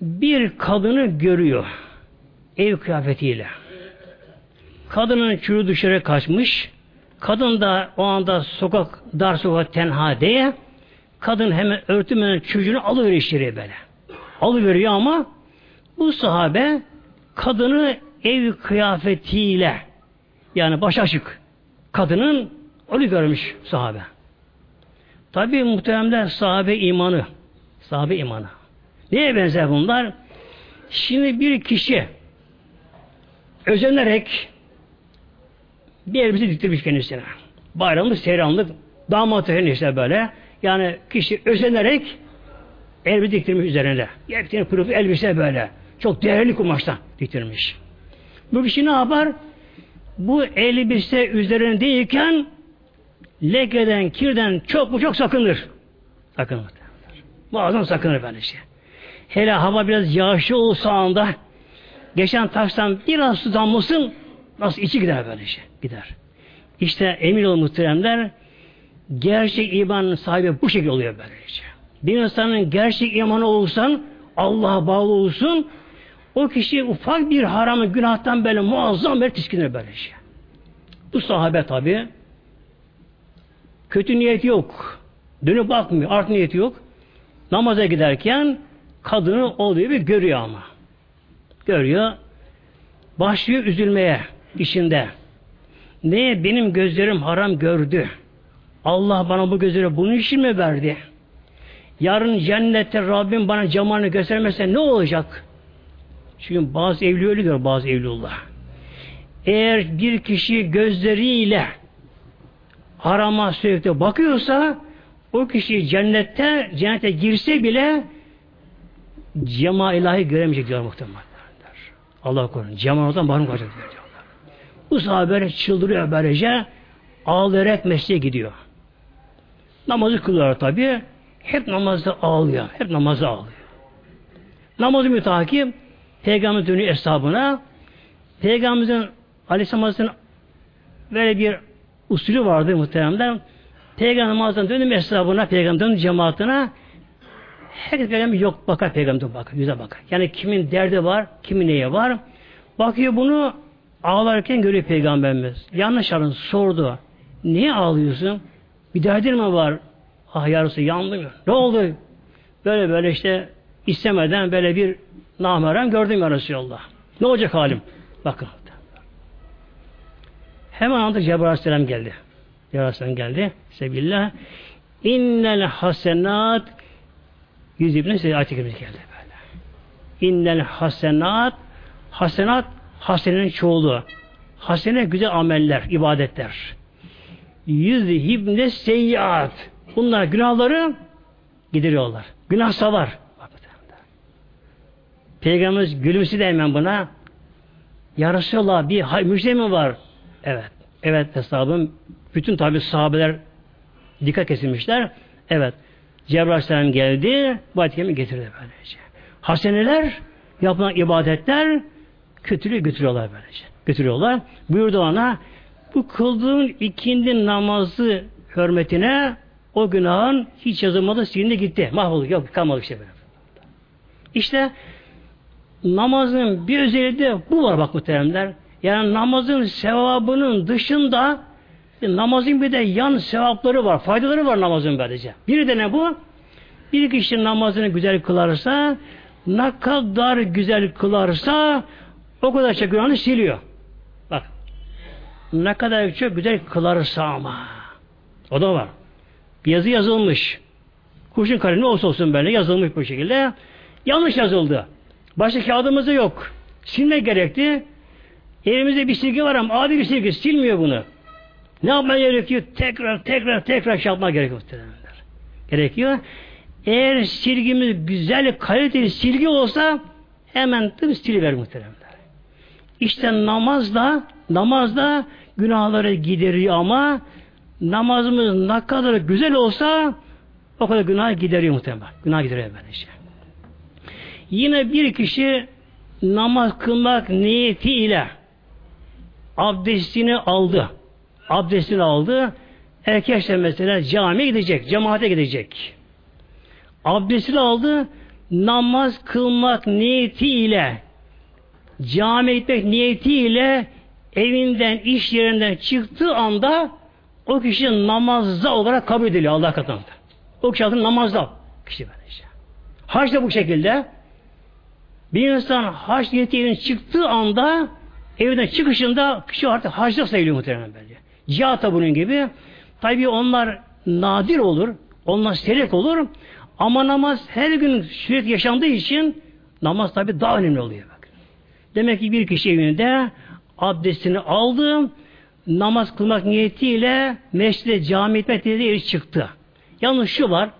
bir kadını görüyor ev kıyafetiyle. Kadının çürü dışarı kaçmış. Kadın da o anda sokak, dar sokak tenha diye kadın hemen örtümenen çocuğunu alıveriyor içeriye böyle. Alıveriyor ama bu sahabe kadını ev kıyafetiyle yani baş açık kadının onu görmüş sahabe. Tabi muhteremler sahabe imanı. Sahabe imanı. Neye benzer bunlar? Şimdi bir kişi özenerek bir elbise diktirmiş kendisine. Bayramlık, seyranlık, damat işte böyle. Yani kişi özenerek elbise diktirmiş üzerine. Yepyeni pırıl elbise böyle. Çok değerli kumaştan diktirmiş. Bu kişi ne yapar? Bu elbise üzerindeyken lekeden, kirden çok mu çok sakınır. Sakınır. Muazzam sakınır böylece. Hele hava biraz yağışlı olsa anda geçen taştan biraz su damlasın nasıl içi gider böylece. Gider. İşte emin olun muhteremler gerçek imanın sahibi bu şekilde oluyor böylece. Bir insanın gerçek imanı olsan Allah'a bağlı olsun o kişi ufak bir haramı günahtan böyle muazzam bir tiskinir böylece. Bu sahabe tabi Kötü niyet yok. Dönüp bakmıyor. Art niyeti yok. Namaza giderken kadını olduğu gibi görüyor ama. Görüyor. Başlıyor üzülmeye içinde. Neye benim gözlerim haram gördü? Allah bana bu gözleri bunun için mi verdi? Yarın cennette Rabbim bana cemalini göstermezse ne olacak? Çünkü bazı evli öyle diyor bazı evlullah. Eğer bir kişi gözleriyle harama sürekli bakıyorsa o kişi cennette cennete girse bile cema ilahi göremeyecek diyor muhtemelen. Allah korusun. Cemal'dan mahrum kalacak diyorlar. Bu sahabe çıldırıyor böylece ağlayarak mesleğe gidiyor. Namazı kılıyor tabi. Hep namazda ağlıyor. Hep namazı ağlıyor. Namazı mütakip Peygamber dönüyor hesabına. Peygamberimizin Aleyhisselam'ın böyle bir usulü vardı muhteremden. Peygamber namazdan dönüm hesabına, peygamberin cemaatine herkes peygamber yok bakar peygamber bakar, yüze bakar. Yani kimin derdi var, kimin neye var. Bakıyor bunu ağlarken görüyor peygamberimiz. Yanlış alın sordu. Niye ağlıyorsun? Bir derdin mi var? Ah yarısı yandım ya. Ne oldu? Böyle böyle işte istemeden böyle bir namerem gördüm ya Resulallah. Ne olacak halim? Bakın. Hemen anda Cebrail Aleyhisselam geldi. Cebrail Aleyhisselam geldi. Sebillah. İnnel hasenat yüz ibne size ayet geldi böyle. İnnel hasenat hasenat hasenenin çoğulu. Hasene güzel ameller, ibadetler. Yüz hibne seyyiat. Bunlar günahları gideriyorlar. Günah savar. Peygamberimiz gülümsedi de hemen buna. Ya Resulallah bir müjde mi var? Evet. Evet hesabım. Bütün tabi sahabeler dikkat kesilmişler. Evet. Cebrail geldi. Bu ayet getirdi böylece. Haseneler, yapılan ibadetler kötülüğü götürüyorlar böylece. Götürüyorlar. Buyurdu ona bu kıldığın ikindi namazı hürmetine o günahın hiç yazılmadı silindi gitti. Mahvoldu. Yok kalmadı işte böyle. İşte namazın bir özelliği de bu var bak muhteremler. Yani namazın sevabının dışında namazın bir de yan sevapları var, faydaları var namazın böylece. Biri de ne bu? Bir kişi namazını güzel kılarsa, ne kadar güzel kılarsa o kadar çok günahını siliyor. Bak. Ne kadar çok güzel kılarsa ama. O da var. Bir yazı yazılmış. Kurşun kalemi olsa olsun böyle yazılmış bu şekilde. Yanlış yazıldı. Başka kağıdımız da yok. Silmek gerekti. Elimizde bir silgi var ama adi bir silgi silmiyor bunu. Ne yapmaya gerekiyor? Tekrar tekrar tekrar şey yapmak gerekiyor. Gerekiyor. Eğer silgimiz güzel, kaliteli silgi olsa hemen tüm siliver muhteremler. İşte namazda namazda günahları gideriyor ama namazımız ne kadar güzel olsa o kadar günah gideriyor muhtemelen. Günah gideriyor böylece. Yine bir kişi namaz kılmak niyetiyle abdestini aldı. Abdestini aldı. Erkekler mesela camiye gidecek, cemaate gidecek. Abdestini aldı, namaz kılmak niyetiyle camiye gitmek niyetiyle evinden, iş yerinden çıktığı anda o kişi namazda olarak kabul ediliyor Allah katında. O kişi adını namazda. Kişi böylece. Hac da bu şekilde. Bir insan hac niyetiyle çıktığı anda evden çıkışında kişi artık hacda sayılıyor muhtemelen bence. Cihat da bunun gibi. Tabi onlar nadir olur. Onlar seyrek olur. Ama namaz her gün sürekli yaşandığı için namaz tabi daha önemli oluyor. Bak. Demek ki bir kişi evinde abdestini aldı, namaz kılmak niyetiyle mescide cami etmek diye çıktı. Yalnız şu var,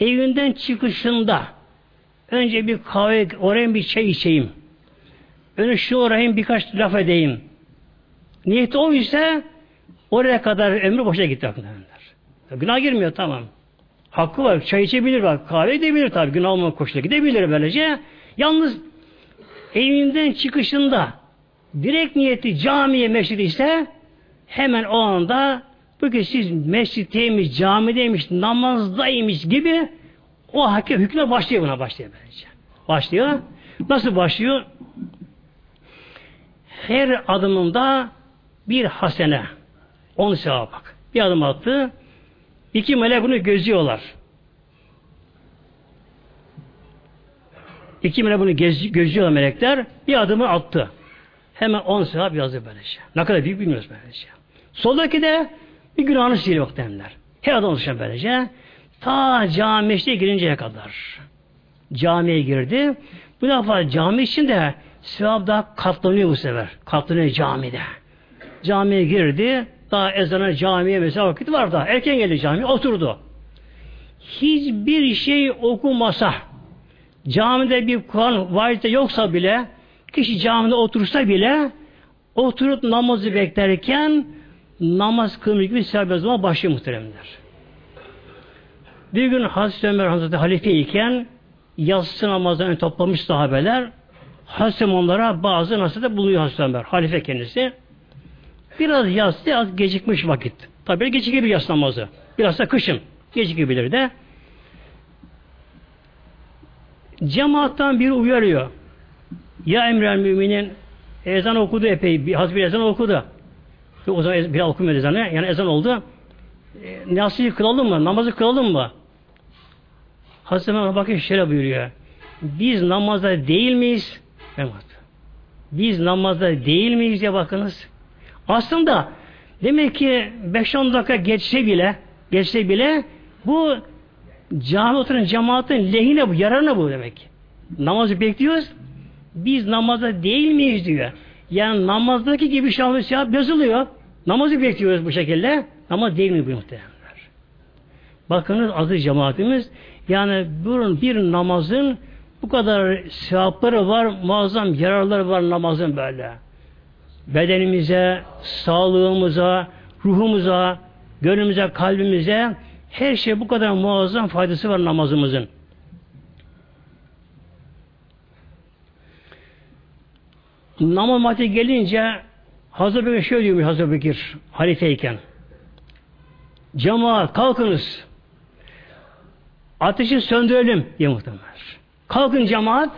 evinden çıkışında önce bir kahve, oraya bir çay içeyim. Önce şu oraya birkaç laf edeyim. Niyeti o ise oraya kadar ömrü boşa gitti. Günah girmiyor tamam. Hakkı var. Çay içebilir var. Kahve edebilir tabi. Günah olma koşula gidebilir böylece. Yalnız evinden çıkışında direkt niyeti camiye mescid ise hemen o anda bu ki siz mescitteymiş, camideymiş, namazdaymış gibi o hakem hükme başlıyor buna başlıyor böylece. Başlıyor. Nasıl başlıyor? Her adımında bir hasene. On sevap bak. Bir adım attı. İki melek bunu gözüyorlar. İki melek bunu göz, gözüyorlar melekler. Bir adımı attı. Hemen on sevap yazdı böylece. Ne kadar büyük bilmiyoruz böylece. Soldaki de bir günahını siliyor muhtemelenler. Her adam oluşan böylece. Ta cami girinceye kadar. Camiye girdi. Bu defa cami içinde sevap daha katlanıyor bu sefer. Katlanıyor camide. Camiye girdi. Daha ezana camiye mesela vakit var da. Erken geldi camiye oturdu. Hiçbir şey okumasa camide bir Kur'an vaizde yoksa bile Kişi camide otursa bile oturup namazı beklerken namaz kılmış gibi serbest zaman başlıyor muhteremler. Bir gün Hazreti Ömer Hazreti halife iken yatsı namazını toplamış sahabeler Hazreti onlara bazı nasihatte buluyor Hazreti Ömer. Halife kendisi. Biraz yatsı az gecikmiş vakit. Tabi gecikebilir yatsı namazı. Biraz da kışın. Gecikebilir de. Cemaattan biri uyarıyor. Ya emrel müminin ezan okudu epey. Bir, bir ezan okudu. O zaman bir okumuyor ezanı. Yani ezan oldu. E, Nasihi kılalım mı? Namazı kılalım mı? Hazreti Mehmet bakın şöyle buyuruyor. Biz namazda değil miyiz? Biz namazda değil miyiz diye bakınız. Aslında demek ki 5-10 dakika geçse bile geçse bile bu cami oturan cemaatin lehine bu, yararına bu demek. Namazı bekliyoruz. Biz namazda değil miyiz diyor. Yani namazdaki gibi şahı sevap yazılıyor. Namazı bekliyoruz bu şekilde. Namaz değil mi bu muhtemelenler? Bakınız aziz cemaatimiz yani bir, bir namazın bu kadar sevapları var, muazzam yararları var namazın böyle. Bedenimize, sağlığımıza, ruhumuza, gönlümüze, kalbimize her şey bu kadar muazzam faydası var namazımızın. Namaz vakti gelince Hazreti Bekir şöyle diyormuş Hazreti Bekir halifeyken. Cemaat kalkınız. Ateşi söndürelim diye muhtemelen. Kalkın cemaat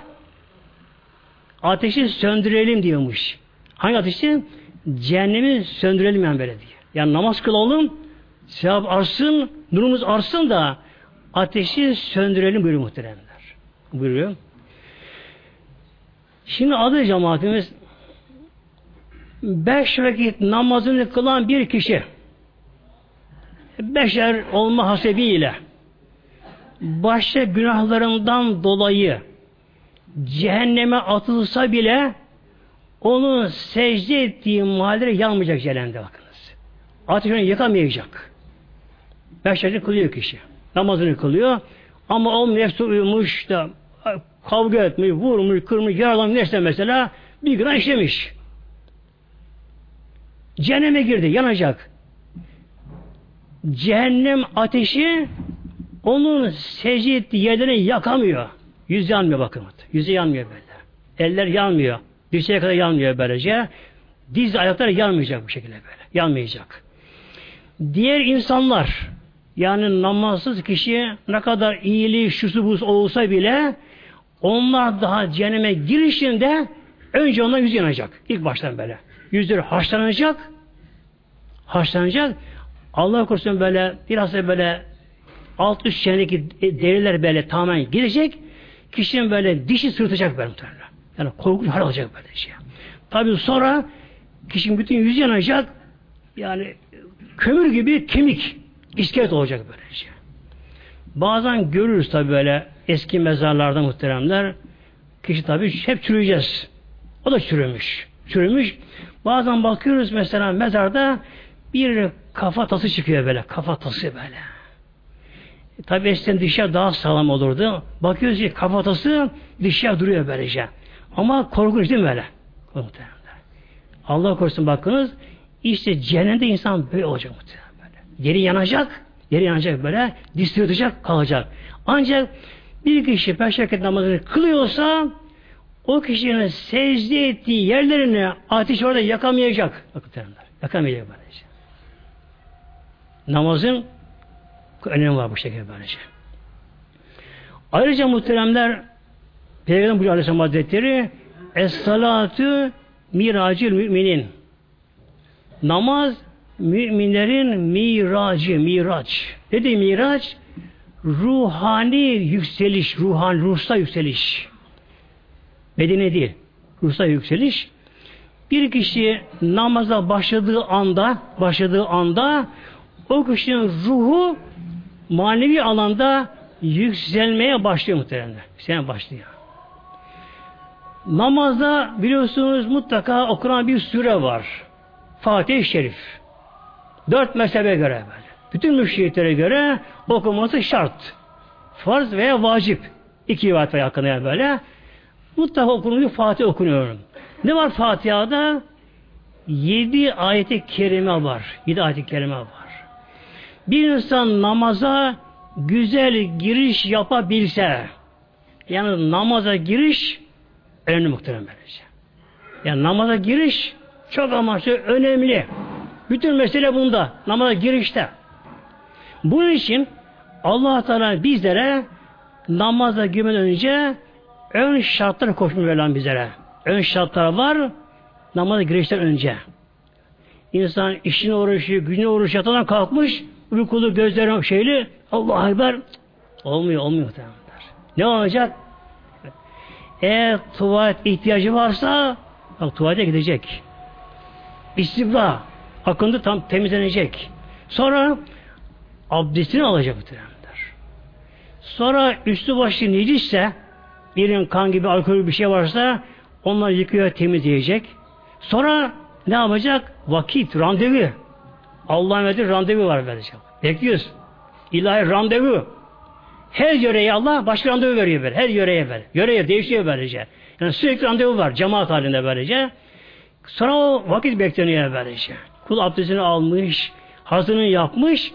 ateşi söndürelim diyormuş. Hangi ateşi? Cehennemi söndürelim yani böyle diye. Yani namaz kılalım, sevap artsın, nurumuz artsın da ateşi söndürelim buyuruyor muhteremler. Buyuruyor. Şimdi adı cemaatimiz beş vakit namazını kılan bir kişi beşer olma hasebiyle başta günahlarından dolayı cehenneme atılsa bile onun secde ettiği mahalleri yanmayacak cehennemde bakınız. Ateş onu yıkamayacak. Beş vakit kılıyor kişi. Namazını kılıyor. Ama o nefsi uyumuş da kavga etmiş, vurmuş, kırmış, yaralamış neyse mesela bir günah işlemiş. Cehenneme girdi, yanacak. Cehennem ateşi onun secde ettiği yerlerini yakamıyor. Yüz yanmıyor bakın. Yüzü yanmıyor böyle. Eller yanmıyor. Dirseğe kadar yanmıyor böylece. Diz ayakları yanmayacak bu şekilde böyle. Yanmayacak. Diğer insanlar yani namazsız kişi ne kadar iyiliği şusu buz olsa bile onlar daha cehenneme girişinde önce onlar yüz yanacak. İlk baştan böyle. Yüzleri haşlanacak. Haşlanacak. Allah korusun böyle biraz da böyle alt üst çenedeki deriler böyle tamamen gidecek. Kişinin böyle dişi sırtacak böyle muhtemelen. Yani korkunç hal olacak böyle şey. Tabi sonra kişinin bütün yüzü yanacak. Yani kömür gibi kemik iskelet olacak böyle şey. Bazen görürüz tabi böyle eski mezarlarda muhteremler. Kişi tabi hep çürüyeceğiz. O da çürümüş. Çürümüş. Bazen bakıyoruz mesela mezarda bir kafa tası çıkıyor böyle. Kafa tası böyle. E, tabi eskiden dişler daha sağlam olurdu. Bakıyoruz ki kafatası dişler duruyor böylece. Ama korkunç değil mi böyle? Muhtemelen. Allah korusun bakınız işte cehennemde insan böyle olacak muhtemelen. Yeri yanacak, yeri yanacak böyle, diş sırtacak, kalacak. Ancak bir kişi vakit namazını kılıyorsa o kişinin secde ettiği yerlerini ateş orada yakamayacak. Yakamayacak böylece. Namazın önemi var bu şekilde böylece. Ayrıca muhteremler Peygamber buyuruyor Aleyhisselam Hazretleri Es-salatu miracil müminin Namaz müminlerin miracı, miraç. Ne de miraç? Ruhani yükseliş, ruhan, ruhsa yükseliş. Bedene değil, ruhsa yükseliş. Bir kişi namaza başladığı anda, başladığı anda o kişinin ruhu manevi alanda yükselmeye başlıyor muhtemelen. Yükselmeye başlıyor. Namazda biliyorsunuz mutlaka okunan bir süre var. Fatih-i Şerif. Dört mezhebe göre böyle. Bütün müşriklere göre okuması şart. Farz veya vacip. İki rivayet var yakında böyle. mutlaka okunuyor, Fatiha okunuyor. Ne var Fatiha'da? Yedi ayeti kerime var. Yedi ayeti kerime var. Bir insan namaza güzel giriş yapabilse, yani namaza giriş önemli muhterem böylece. Yani namaza giriş çok amaçlı, önemli. Bütün mesele bunda. Namaza girişte. Bunun için allah Teala bizlere namaza girmeden önce ön şartları koşmuş Mevlam bizlere. Ön şartlar var namaza girişten önce. İnsan işine uğraşıyor, gücüne uğraşıyor, yatadan kalkmış, uykulu gözleri şeyli, Allah Ekber, olmuyor, olmuyor. Ne olacak? Eğer tuvalet ihtiyacı varsa, bak tuvalete gidecek. İstibla, akıntı tam temizlenecek. Sonra abdestini alacak muhtemelenler. Sonra üstü başı necisse, birinin kan gibi alkol bir şey varsa onları yıkıyor, temizleyecek. Sonra ne yapacak? Vakit, randevu. Allah'ın verdiği randevu var verecek. Bekliyoruz. İlahi randevu. Her yöreye Allah başka randevu veriyor böyle. Her yöreye böyle. Yöreye değişiyor böylece. Yani sürekli randevu var. Cemaat halinde böylece. Sonra o vakit bekleniyor böylece. Kul abdestini almış, hazırını yapmış.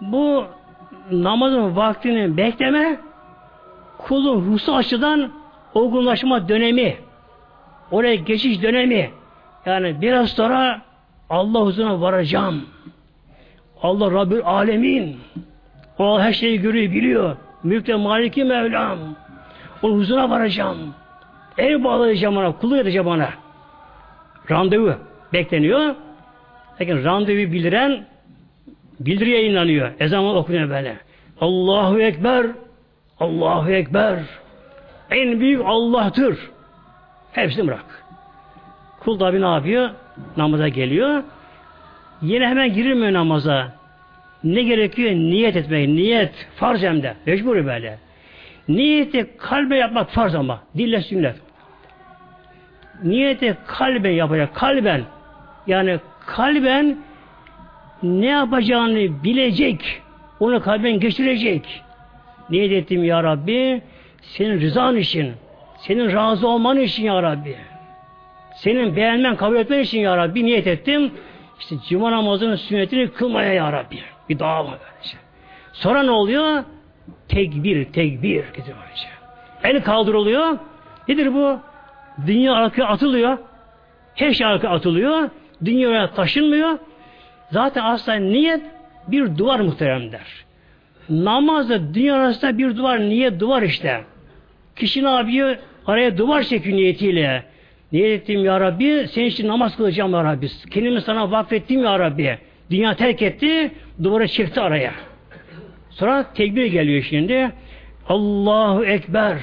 Bu namazın vaktini bekleme kulun ruhsal açıdan olgunlaşma dönemi oraya geçiş dönemi yani biraz sonra Allah huzuruna varacağım. Allah Rabbül Alemin. O her şeyi görüyor, biliyor. Mülkte Maliki Mevlam. O huzuruna varacağım. El bağlayacağım ona, kulu edeceğim ona. Randevu bekleniyor. Lakin randevu bildiren bildiri yayınlanıyor. Ezan okunuyor böyle. Allahu Ekber Allahu Ekber en büyük Allah'tır. Hepsini bırak. Kul da ne yapıyor? Namaza geliyor. Yine hemen girilmiyor namaza. Ne gerekiyor? Niyet etmek. Niyet. Farz hem de. Mecbur böyle. Niyeti kalbe yapmak farz ama. Dille sünnet. Niyeti kalbe yapacak. Kalben. Yani kalben ne yapacağını bilecek. Onu kalben geçirecek. Niyet ettim ya Rabbi senin rızan için, senin razı olman için ya Rabbi. Senin beğenmen, kabul etmen için ya Rabbi niyet ettim. İşte cuma namazının sünnetini kılmaya ya Rabbi. Bir dua var böylece. Sonra ne oluyor? Tekbir, tekbir gidiyor böylece. El kaldırılıyor. Nedir bu? Dünya arkaya atılıyor. Her şey arkaya atılıyor. Dünyaya taşınmıyor. Zaten aslında niyet bir duvar muhteremler. Namazda dünya arasında bir duvar. Niye duvar işte? Kişi ne yapıyor? Araya duvar çekiyor niyetiyle. Niyet ettim ya Rabbi, senin için namaz kılacağım ya Rabbi. Kendimi sana vakfettim ya Rabbi. Dünya terk etti, duvara çekti araya. Sonra tekbir geliyor şimdi. Allahu Ekber.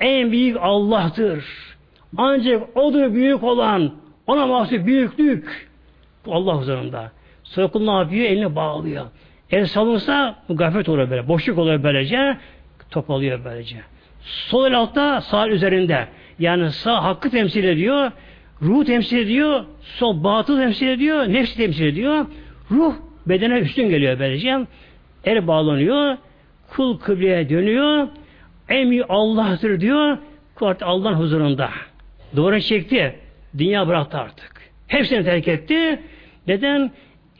En büyük Allah'tır. Ancak odur büyük olan, ona mahsus büyüklük. Bu Allah huzurunda. Sonra ne yapıyor? Elini bağlıyor. El salınsa gaflet olur böyle. Boşluk olur böylece. Topalıyor böylece. Sol el altta, sağ üzerinde. Yani sağ hakkı temsil ediyor, ruh temsil ediyor, sol batıl temsil ediyor, nefsi temsil ediyor. Ruh bedene üstün geliyor böylece. El bağlanıyor, kul kıbleye dönüyor, en Allah'tır diyor, kul Allah'ın huzurunda. Doğru çekti, dünya bıraktı artık. Hepsini terk etti. Neden?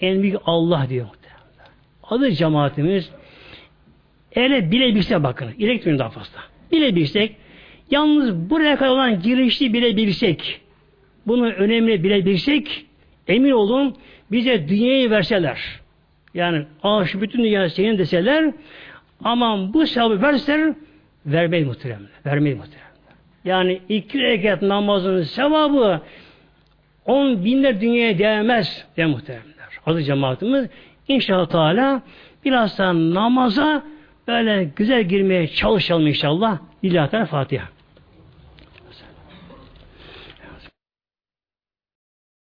En büyük Allah diyor. Adı cemaatimiz. Ele bile bilse bakın. İlek daha fazla. Bile bilsek Yalnız buraya kadar olan girişi bile bilsek, bunu önemli bile bilsek, emin olun bize dünyayı verseler, yani şu bütün dünya senin deseler, aman bu sevabı verseler, vermeyi muhteremler. Vermeyi muhteremler. Yani iki rekat namazın sevabı on binler dünyaya değmez de muhteremler. Adı cemaatimiz inşallah Teala biraz da namaza böyle güzel girmeye çalışalım inşallah. Lillahi Fatiha.